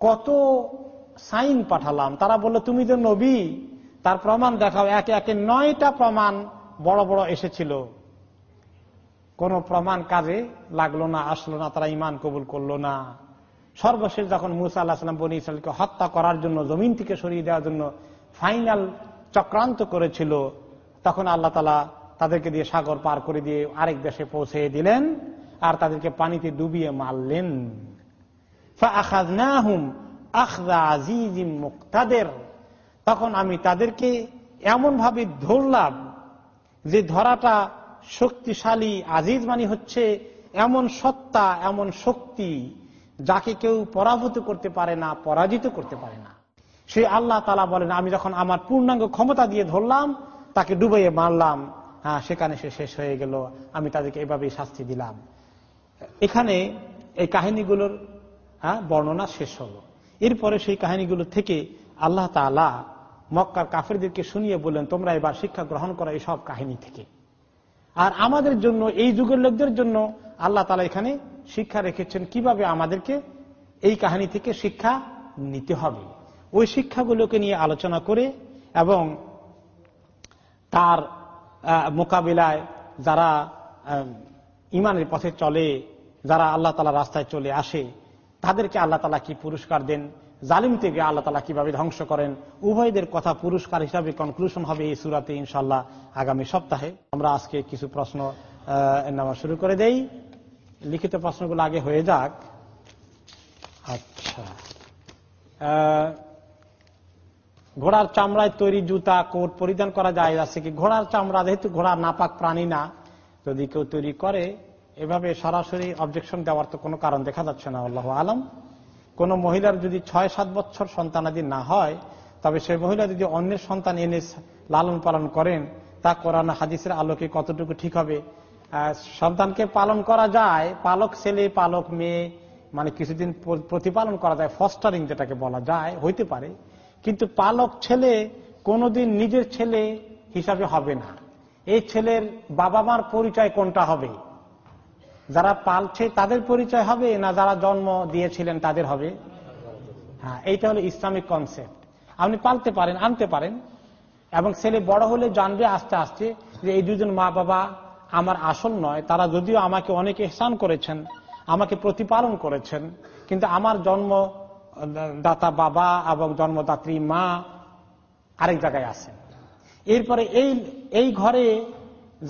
কত সাইন পাঠালাম। তারা বলল, তুমি তো নবী, তার প্রমাণ দেখাও। একে একে নয়টা প্রমাণ বড় বড় এসেছিল। কোন প্রমাণ কাজে লাগল না, আসলো না, তারা ইমান কবুল করল না। সর্বশেষ যখন মুসা আল্লাহাম বনি ইসলামকে হত্যা করার জন্য, জমিন থেকে সরিয়ে দেওয়ার জন্য ফাইনাল চক্রান্ত করেছিল, তখন আল্লাহ তালা তাদেরকে দিয়ে সাগর পার করে দিয়ে আরেক দেশে পৌঁছে দিলেন আর তাদেরকে পানিতে ডুবিয়ে মারলেন। মুক্তাদের। তখন আমি তাদেরকে এমন ভাবে ধরলাম যে ধরাটা শক্তিশালী আজিজ মানি হচ্ছে, এমন সত্তা, এমন শক্তি যাকে কেউ পরাভূত করতে পারে না, পরাজিত করতে পারে না। সে আল্লাহ তালা বলেন, আমি যখন আমার পূর্ণাঙ্গ ক্ষমতা দিয়ে ধরলাম, তাকে ডুবাইয়ে মারলাম হ্যাঁ সেখানে সে শেষ হয়ে গেল, আমি তাদেরকে এভাবেই শাস্তি দিলাম। এখানে এই কাহিনীগুলোর হ্যাঁ বর্ণনা শেষ হলো। এরপরে সেই কাহিনীগুলো থেকে আল্লাহ তালা মক্কার কাফেরদেরকে শুনিয়ে বললেন, তোমরা এবার শিক্ষা গ্রহণ করা এই সব কাহিনী থেকে। আর আমাদের জন্য, এই যুগের লোকদের জন্য আল্লাহ তালা এখানে শিক্ষা রেখেছেন কীভাবে আমাদেরকে এই কাহিনী থেকে শিক্ষা নিতে হবে। ওই শিক্ষাগুলোকে নিয়ে আলোচনা করে এবং তার মোকাবিলায় যারা ইমানের পথে চলে, যারা আল্লাহ তালা রাস্তায় চলে আসে তাদেরকে আল্লাহ তালা কি পুরস্কার দেন? জালিম থেকে আল্লাহ তালা কীভাবে ধ্বংস করেন? উভয়দের কথা পুরস্কার হিসাবে কনক্লুশন হবে এই সুরাতে ইনশাল্লাহ আগামী সপ্তাহে। আমরা আজকে কিছু প্রশ্ন নেওয়া শুরু করে দেই। লিখিত প্রশ্নগুলো আগে হয়ে যাক। আচ্ছা। ঘোড়ার চামড়ায় তৈরি জুতা কোট পরিধান করা যায় আছে কি? ঘোড়ার চামড়া যেহেতু ঘোড়া নাপাক প্রাণী না, যদি কেউ তৈরি করে এভাবে সরাসরি অবজেকশন দেওয়ার তো কোনো কারণ দেখা যাচ্ছে না, আল্লাহ আলম। কোন মহিলার যদি ছয়, সাত বছর সন্তানাদি না হয়, তবে সেই মহিলা যদি অন্যের সন্তান এনে লালন পালন করেন, তা কোরআন হাদিসের আলোকে কতটুকু ঠিক হবে? সন্তানকে পালন করা যায়, পালক ছেলে, পালক মেয়ে মানে কিছুদিন প্রতিপালন করা যায় ফস্টারিং যেটাকে বলা যায়, হইতে পারে। কিন্তু পালক ছেলে কোনোদিন নিজের ছেলে হিসাবে হবে না। এই ছেলের বাবা মার পরিচয় কোনটা হবে? যারা পালছে তাদের পরিচয় হবে না যারা জন্ম দিয়েছিলেন তাদের হবে? হ্যাঁ এইটা হলো ইসলামিক কনসেপ্ট আপনি পালতে পারেন, আনতে পারেন। এবং ছেলে বড় হলে জানবে আস্তে আস্তে যে এই দুজন মা বাবা আমার আসল নয়। তারা যদিও আমাকে অনেক এহসান করেছেন, আমাকে প্রতিপালন করেছেন, কিন্তু আমার জন্ম, দাতা বাবা এবং জন্মদাত্রী মা আরেক জায়গায় আছেন। এরপরে এই এই ঘরে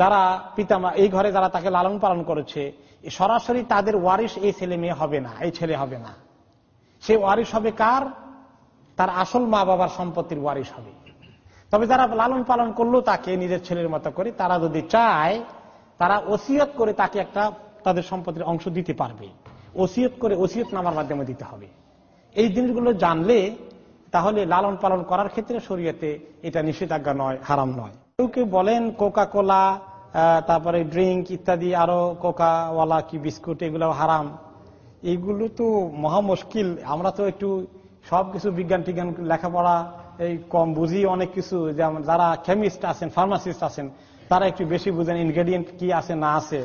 যারা পিতামা, এই ঘরে যারা তাকে লালন পালন করেছে সরাসরি তাদের ওয়ারিশ এই ছেলে মেয়ে হবে না, এই ছেলে হবে না। সে ওয়ারিশ হবে কার? তার আসল মা বাবার সম্পত্তির ওয়ারিশ হবে। তবে যারা লালন পালন করল তাকে নিজের ছেলের মতো করে, তারা যদি চায়, তারা ওসিয়ত করে তাকে একটা তাদের সম্পত্তির অংশ দিতে পারবে। ওসিয়ত করে ওসিয়ত নামার মাধ্যমে দিতে হবে। এই জিনিসগুলো জানলে তাহলে লালন পালন করার ক্ষেত্রে শরীয়তে এটা নিষেধাজ্ঞা নয়, হারাম নয়। কেউ কেউ বলেন কোকা কোলা তারপরে ড্রিঙ্ক ইত্যাদি, আরও কোকাওয়ালা কি বিস্কুট এগুলো হারাম। এইগুলো তো মহা মুশকিল। আমরা তো একটু সবকিছু বিজ্ঞান টিজ্ঞান লেখাপড়া, এই কম বুঝি অনেক কিছু। যেমন যারা কেমিস্ট আছেন ফার্মাসিস্ট আছেন, তারা একটু বেশি বুঝেন ইনগ্রেডিয়েন্ট কি আছে, না আছে।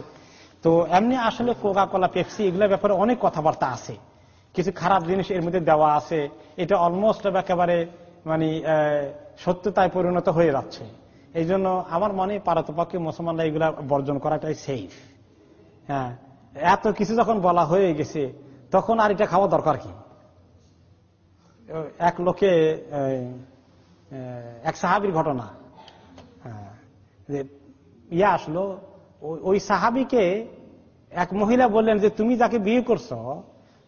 তো এমনি আসলে কোকা কোলা পেপসি এগুলোর ব্যাপারে অনেক কথাবার্তা আছে। কিছু খারাপ জিনিস এর মধ্যে দেওয়া আছে। এটা অলমোস্ট একেবারে মানে সত্যতায় পরিণত হয়ে যাচ্ছে। এই জন্য আমার মনে পারতপক্ষে মুসলমানরা এগুলা বর্জন করাটাই সেফ হ্যাঁ এত কিছু যখন বলা হয়ে গেছে তখন আর এটা খাওয়া দরকার কি? এক লোকে এক সাহাবির ঘটনা। হ্যাঁ, যে ইয়া আসলো ওই সাহাবিকে এক মহিলা বললেন যে তুমি যাকে বিয়ে করছ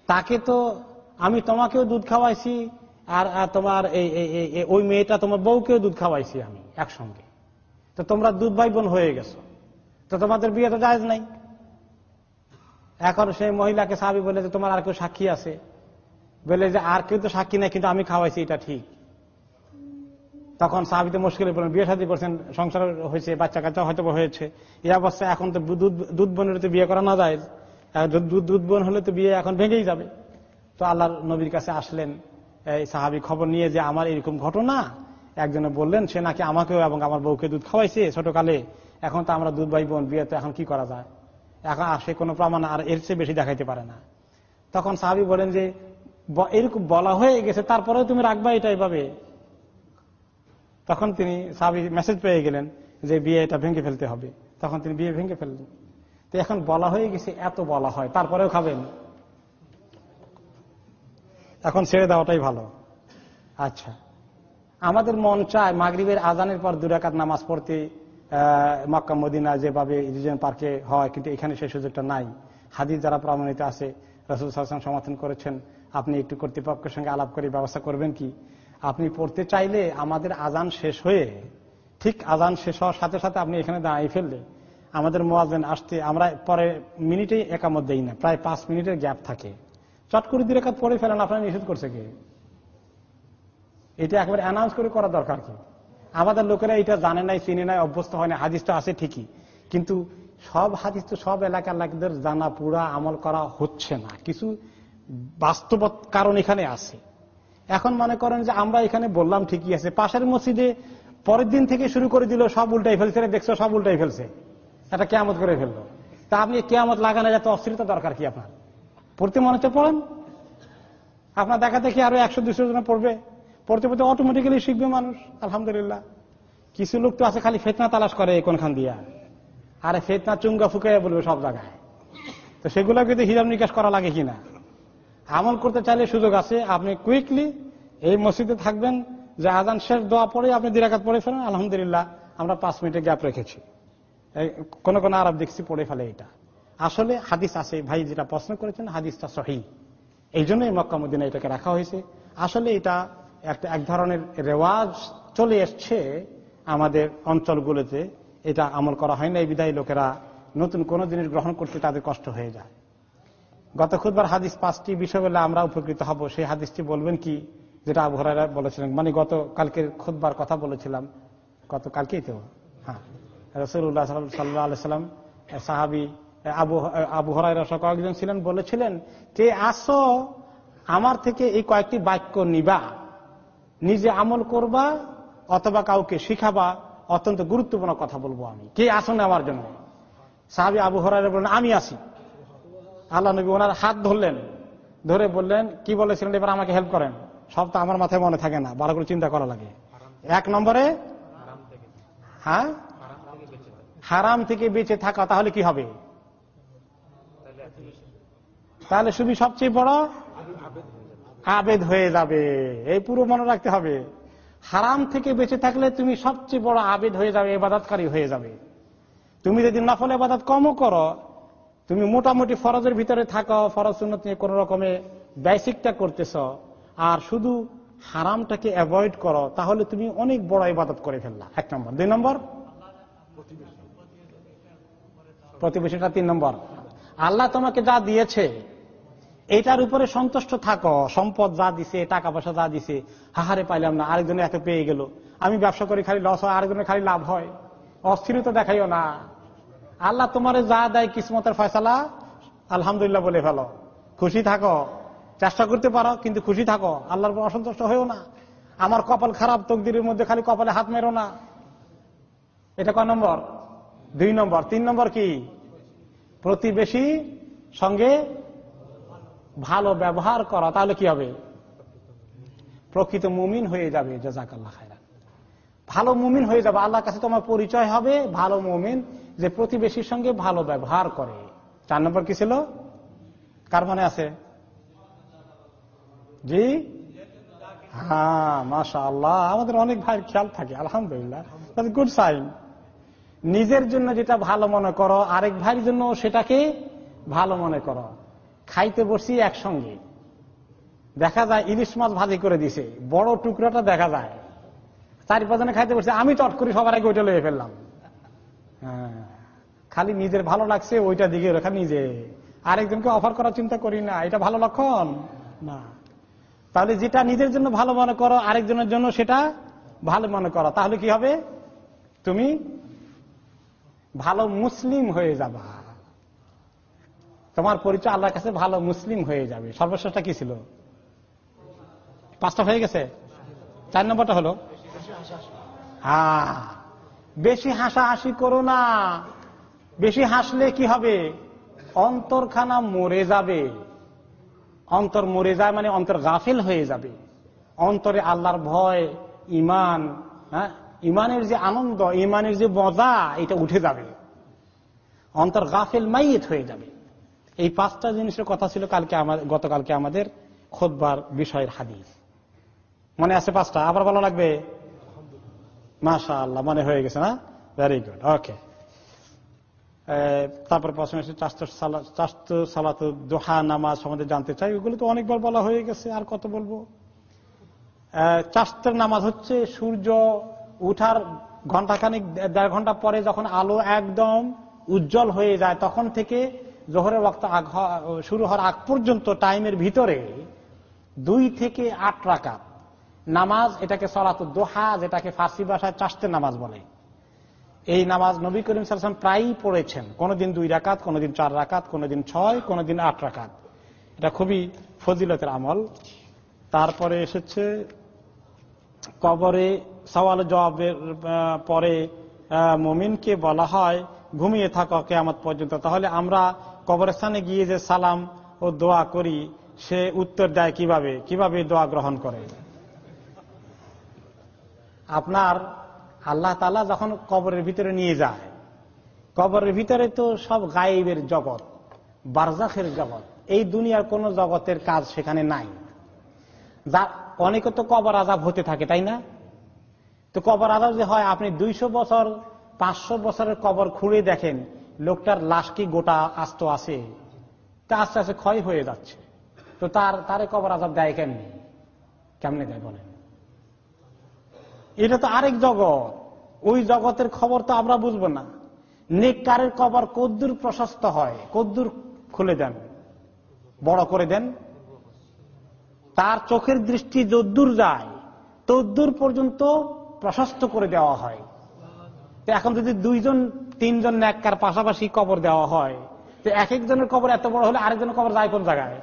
তাকে তো আমি তোমাকেও দুধ খাওয়াইছি আর তোমার ওই মেয়েটা তোমার বউকেও দুধ খাওয়াইছি আমি একসঙ্গে। তো তোমরা দুধ ভাই বোন হয়ে গেছো। তো তোমাদের বিয়ে তো জায়জ নাই। এখন সেই মহিলাকে সাহাবি বলে যে, তোমার আর কেউ সাক্ষী আছে? বলে যে, আর কেউ তো সাক্ষী নাই, কিন্তু আমি খাওয়াইছি, এটা ঠিক। তখন সাহাবিতে মুশকিলে বলেন বিয়ে সাথে করছেন, সংসার হয়েছে বাচ্চা কাচ্চা হয়তো হয়েছে। এই অবস্থায় এখন তো দুধ বোনের তো বিয়ে করা না যায় দুধ বোন হলে তো বিয়ে এখন ভেঙেই যাবে। তো আল্লাহ নবীর কাছে আসলেন, এই সাহাবি খবর নিয়ে যে, আমার এরকম ঘটনা একজনে বললেন, সে নাকি আমাকেও এবং আমার বউকে দুধ খাওয়াইছে ছোটকালে। এখন তো আমরা দুধ ভাই বোন বিয়ে তো এখন কি করা যায়? এখন সে কোনো প্রমাণ আর এর চেয়ে বেশি দেখাইতে পারে না। তখন সাহাবি বলেন যে এরকম বলা হয়ে গেছে, তারপরেও তুমি রাখবা এটা এইভাবে তখন তিনি সাহাবি মেসেজ পেয়ে গেলেন যে, বিয়ে এটা ভেঙে ফেলতে হবে। তখন তিনি বিয়ে ভেঙে ফেললেন। তো এখন বলা হয়ে গেছে, এত বলা হয়, তারপরেও খাবেন। এখন ছেড়ে দেওয়াটাই ভালো। আচ্ছা। আমাদের মন চায় মাগরীবের আজানের পর দুরাকাত নামাজ পড়তে মক্কা, মদিনা যেভাবে রিজন পার্কে হয়, কিন্তু এখানে সেই সুযোগটা নাই। হাদিস যারা প্রমাণিত আছে, রসুল সাহসান সমর্থন করেছেন, আপনি একটু কর্তৃপক্ষের সঙ্গে আলাপ করে ব্যবস্থা করবেন কি? আপনি পড়তে চাইলে আমাদের আজান শেষ হয়ে, ঠিক আজান শেষ হওয়ার সাথে সাথে আপনি এখানে দাঁড়িয়ে ফেললে, আমাদের মোয়াজেন আসতে আমরা পরে মিনিটেই একামত দেই না, প্রায় পাঁচ মিনিটের গ্যাপ থাকে। চট করে দুই রেখাত পড়ে ফেলেন, আপনার নিষেধ করছে কে? এটা একবার অ্যানাউন্স করে করা দরকার কি? আমাদের লোকেরা এটা জানে নাই, চিনে নাই, অভ্যস্ত হয় না হাদিস তো আছে ঠিকই। কিন্তু সব হাদিস তো সব এলাকার লোকদের জানা, পুরা আমল করা হচ্ছে না। কিছু বাস্তব কারণ এখানে আছে। এখন মনে করেন যে আমরা এখানে বললাম ঠিকই আছে, পাশের মসজিদে পরের দিন থেকে শুরু করে দিল, সব উল্টাই ফেলছে দেখছ, সব উল্টাই ফেলছে। এটা কেয়ামত করে ফেলল। তা আপনি কেয়ামত লাগানো যাতে অস্থিরতা দরকার কি আপনার? পড়তে মনে হচ্ছে পড়েন? আপনার দেখা দেখি আরও একশো, দুশো জন পড়বে। পড়তে পড়তে অটোমেটিক্যালি শিখবে মানুষ, আলহামদুলিল্লাহ। কিছু লোক তো আছে খালি ফেতনা তালাশ করে কোনখান দিয়া। আরে ফেতনা চুঙ্গা ফুকাইয়া বলবে সব জায়গায়। তো সেগুলো কিন্তু হিসাব নিকাশ করা লাগে কিনা? আমল করতে চাইলে সুযোগ আছে, আপনি কুইকলি এই মসজিদে থাকবেন, যে আজান শেষ দোয়া পরে আপনি দিরাকাত পড়ে ফেলেন, আলহামদুলিল্লাহ, আমরা পাঁচ মিনিটে গ্যাপ রেখেছি। কোন কোন আরব দেখছি পড়ে ফেলে এটা। আসলে হাদিস আছে, ভাই যেটা প্রশ্ন করেছেন, হাদিসটা সহি। এই জন্যই মক্কামুদ্দিনে এটাকে রাখা হয়েছে। আসলে এটা একটা, এক ধরনের রেওয়াজ চলে এসছে আমাদের অঞ্চলগুলোতে। এটা আমল করা হয় না এই বিদায়ী লোকেরা নতুন কোন জিনিস গ্রহণ করতে তাদের কষ্ট হয়ে যায়। গত খুদবার হাদিস পাঁচটি বিষয় বলে আমরা উপকৃত হব। সেই হাদিসটি বলবেন কি, যেটা আবহাওয়া বলেছিলেন। মানে গত কালকের খুদবার কথা বলেছিলাম। গত কালকেই তো? হ্যাঁ। রসুল্লাহ সাল্লাহ সাল্লাম, সাহাবি, আবু আবু হরাইরা কয়েকজন ছিলেন, বলেছিলেন যে, আসো, আমার থেকে এই কয়েকটি বাক্য নিবা। নিজে আমল করবা অথবা কাউকে শিখাবা অত্যন্ত গুরুত্বপূর্ণ কথা বলব আমি। কে আসুন আমার জন্য? সাহাবি আবু হরাইরা বললেন, আমি আসি। আল্লাহ নবী ওনার হাত ধরলেন, ধরে বললেন, কি বলেছিলেন এবার আমাকে হেল্প করেন? সব তো আমার মাথায় মনে থাকে না বারো করে চিন্তা করা লাগে। এক নম্বরে হ্যাঁ? হারাম থেকে বেঁচে থাকা, তাহলে কি হবে? তাহলে শুধু সবচেয়ে বড় আবেদ হয়ে যাবে। এই পুরো মনে রাখতে হবে। হারাম থেকে বেঁচে থাকলে তুমি সবচেয়ে বড় আবেদ হয়ে যাবে এবাদাতকারী হয়ে যাবে। তুমি যদি নফল এবাদাত কমও করো, তুমি মোটামুটি ফরজের ভিতরে থাকো, ফরজ উন্নত নিয়ে কোন রকমে বেসিকটা করতেছ, আর শুধু হারামটাকে অ্যাভয়েড করো, তাহলে তুমি অনেক বড় ইবাদত করে ফেললা। এক নম্বর। দুই নম্বর? প্রতিবেশীটা তিন নম্বর। আল্লাহ তোমাকে যা দিয়েছে এটার উপরে সন্তুষ্ট থাকো। সম্পদ যা দিছে টাকা পয়সা যা দিছে, হাহারে পাইলাম না আরেকজনে এত পেয়ে গেল। আমি ব্যবসা করি, খালি লস হয়, আরেকজনের খালি লাভ হয়। অস্থিরতা দেখাইও না। আল্লাহ তোমার যা দেয় কিসমতের ফয়সালা, আলহামদুলিল্লাহ বলে ফেলো। খুশি থাকো। চেষ্টা করতে পারো, কিন্তু খুশি থাকো। আল্লাহর উপর অসন্তুষ্ট হয়েও না। আমার কপাল খারাপ, তকদিরের মধ্যে খালি কপালে হাত মেরো না। এটা ক নম্বর? দুই নম্বর। তিন নম্বর কি? প্রতিবেশী সঙ্গে ভালো ব্যবহার করা, তাহলে কি হবে? প্রকৃত মুমিন হয়ে যাবে জাজাকাল্লাহ খায়রা ভালো মুমিন হয়ে যাবে, আল্লাহর কাছে তোমার পরিচয় হবে ভালো মুমিন যে প্রতিবেশীর সঙ্গে ভালো ব্যবহার করে। চার নম্বর কি ছিল? কার মনে আছে? জি? হ্যাঁ মাসা আল্লাহ আমাদের অনেক ভাইয়ের খেয়াল থাকে, আলহামদুলিল্লাহ গুড সাইন নিজের জন্য যেটা ভালো মনে করো, আরেক ভাইয়ের জন্য সেটাকে ভালো মনে করো। খাইতে বসি একসঙ্গে। দেখা যায় ইলিশ মাছ ভাজি করে দিছে, বড় টুকরাটা দেখা যায়। চারি পাঁচজনে খাইতে বসে, আমি চট করে সবার আগে ওইটা লয়ে ফেললাম। হ্যাঁ খালি নিজের ভালো লাগছে, ওইটা দিকে রেখা নিজে। আরেকজনকে অফার করার চিন্তা করি না, এটা ভালো লক্ষণ? না। তাহলে যেটা নিজের জন্য ভালো মনে করো, আরেকজনের জন্য সেটা ভালো মনে করো। তাহলে কি হবে? তুমি ভালো মুসলিম হয়ে যাবা। তোমার পরিচয় আল্লাহর কাছে ভালো মুসলিম হয়ে যাবে। সর্বশেষটা কি ছিল? পাঁচটা হয়ে গেছে? চার নম্বরটা হলো? হ্যাঁ। বেশি হাসাহাসি করো না। বেশি হাসলে কি হবে? অন্তরখানা মরে যাবে। অন্তর মরে যায় মানে অন্তর গাফিল হয়ে যাবে। অন্তরে আল্লাহর ভয়, ইমান হ্যাঁ? ইমানের যে আনন্দ, ইমানের যে মজা, এটা উঠে যাবে। অন্তর গাফিল মাইয়েত হয়ে যাবে। এই পাঁচটা জিনিসের কথা ছিল কালকে গতকালকে আমাদের খোদবার বিষয়ের হাদিস। মনে আছে পাঁচটা? আবার ভালো লাগবে? মাশা আল্লাহ মনে হয়ে গেছে না? ভেরি গুড ওকে তারপর প্রশ্ন চাস্ত সালাত দোহা নামাজ সম্বন্ধে জানতে চাই? ওগুলো তো অনেকবার বলা হয়ে গেছে, আর কত বলব? চাস্তের নামাজ হচ্ছে সূর্য উঠার ঘন্টাখানিক দেড় ঘণ্টা পরে যখন আলো একদম উজ্জ্বল হয়ে যায়, তখন থেকে জোহরের বক্ত শুরু হওয়ার আগ পর্যন্ত টাইমের ভিতরে দুই থেকে আট রাকাত। নামাজ, এটাকে সলাত দোহা, যেটাকে ফার্সি ভাষায় চাষতে নামাজ বলে। এই নামাজ নবী করিম সালাম প্রায়ই পড়েছেন। কোনোদিন দুই রাকাত, কোনোদিন চার রাকাত, কোনোদিন ছয়, কোনোদিন আট রাকাত। এটা খুবই ফজিলতের আমল। তারপরে এসেছে কবরে সওয়াল জবাবের পরে মমিনকে বলা হয়, ঘুমিয়ে থাকো কেয়ামত পর্যন্ত। তাহলে আমরা কবরস্থানে গিয়ে যে সালাম ও দোয়া করি, সে উত্তর দেয় কীভাবে? কীভাবে দোয়া গ্রহণ করে? আপনার আল্লাহ তালা যখন কবরের ভিতরে নিয়ে যায়, কবরের ভিতরে তো সব গায়েবের জগৎ বারজাখের জগৎ, এই দুনিয়ার কোন জগতের কাজ সেখানে নাই। যা, অনেকে তো কবর আজাব হতে থাকে, তাই না? তো কবর আজাব যে হয়, আপনি দুইশো বছর, পাঁচশো বছরের কবর খুঁড়ে দেখেন লোকটার লাশ কি গোটা আস্ত আছে? তা আস্তে আস্তে ক্ষয় হয়ে যাচ্ছে। তো তার, তারে কবর আজাব দেয় কেমনি? কেমনে দেয় বলেন? এটা তো আরেক জগৎ। ওই জগতের খবর তো আমরা বুঝব না। নেককারের কবর কদ্দুর প্রশস্ত হয়। কদ্দুর খুলে দেন। বড় করে দেন। তার চোখের দৃষ্টি যদ্দূর যায়, তদ্দূর পর্যন্ত প্রশস্ত করে দেওয়া হয়। এখন যদি দুইজন তিনজন ন্যাক্কার পাশাপাশি কবর দেওয়া হয়। তো এক একজনের কবর এত বড় হলে আরেকজনের কবর যায় কোন জায়গায়?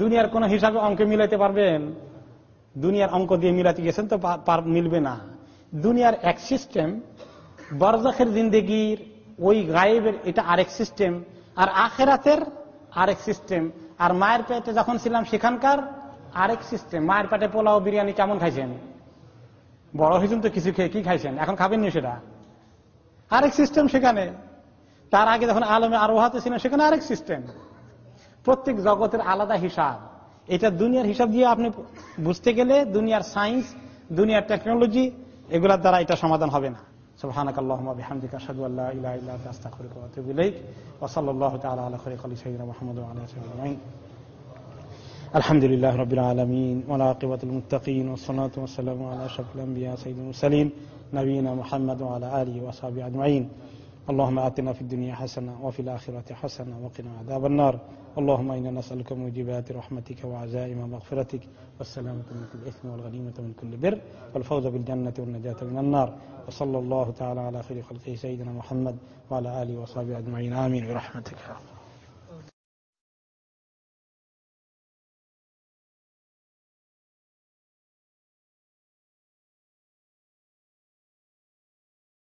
দুনিয়ার কোন হিসাবে অঙ্কে মিলাইতে পারবেন? দুনিয়ার অঙ্ক দিয়ে মিলাতে গেছেন তো মিলবে না। দুনিয়ার এক সিস্টেম বরজাখের জিন্দগির, ওই গায়েবের এটা আরেক সিস্টেম আর আখেরাতের আরেক সিস্টেম আর মায়ের পেটে যখন ছিলাম সেখানকার আরেক সিস্টেম মায়ের পেটে পোলাও, বিরিয়ানি কেমন খাইছেন? বড় হয়েছেন তো কিছু খেয়ে কি খাইছেন? এখন খাবেননি সেটা? আরেক সিস্টেম সেখানে তার আগে যখন আলমে আরো হাতে ছিলেন সেখানে আরেক সিস্টেম প্রত্যেক জগতের আলাদা হিসাব এটা দুনিয়ার হিসাব দিয়ে আপনি বুঝতে গেলে দুনিয়ার সায়েন্স দুনিয়ার টেকনোলজি এগুলোর দ্বারা এটা সমাধান হবে না سبحانك اللهم وبحمدك اشهد ان لا اله الا انت استغفرك واتوب اليك وصلى الله تعالى على خير خلق سيدنا محمد وعلى اله وصحبه اجمعين الحمد لله رب العالمين والعاقبة المتقين والصلاة والسلام على أشرف الأنبياء سيد المرسلين نبينا محمد وعلى آله وصحبه أجمعين. اللهم آتنا في الدنيا حسنة وفي الآخرة حسنة وقنا عذاب النار. اللهم إنا نسألك موجبات رحمتك وعزائم مغفرتك. والسلامة من كل إثم والغنيمة من كل بر. والفوز بالجنة والنجاة من النار. وصلى الله تعالى على خير خلقه سيدنا محمد وعلى آله وصحبه أجمعين. آمين برحمتك يا رب.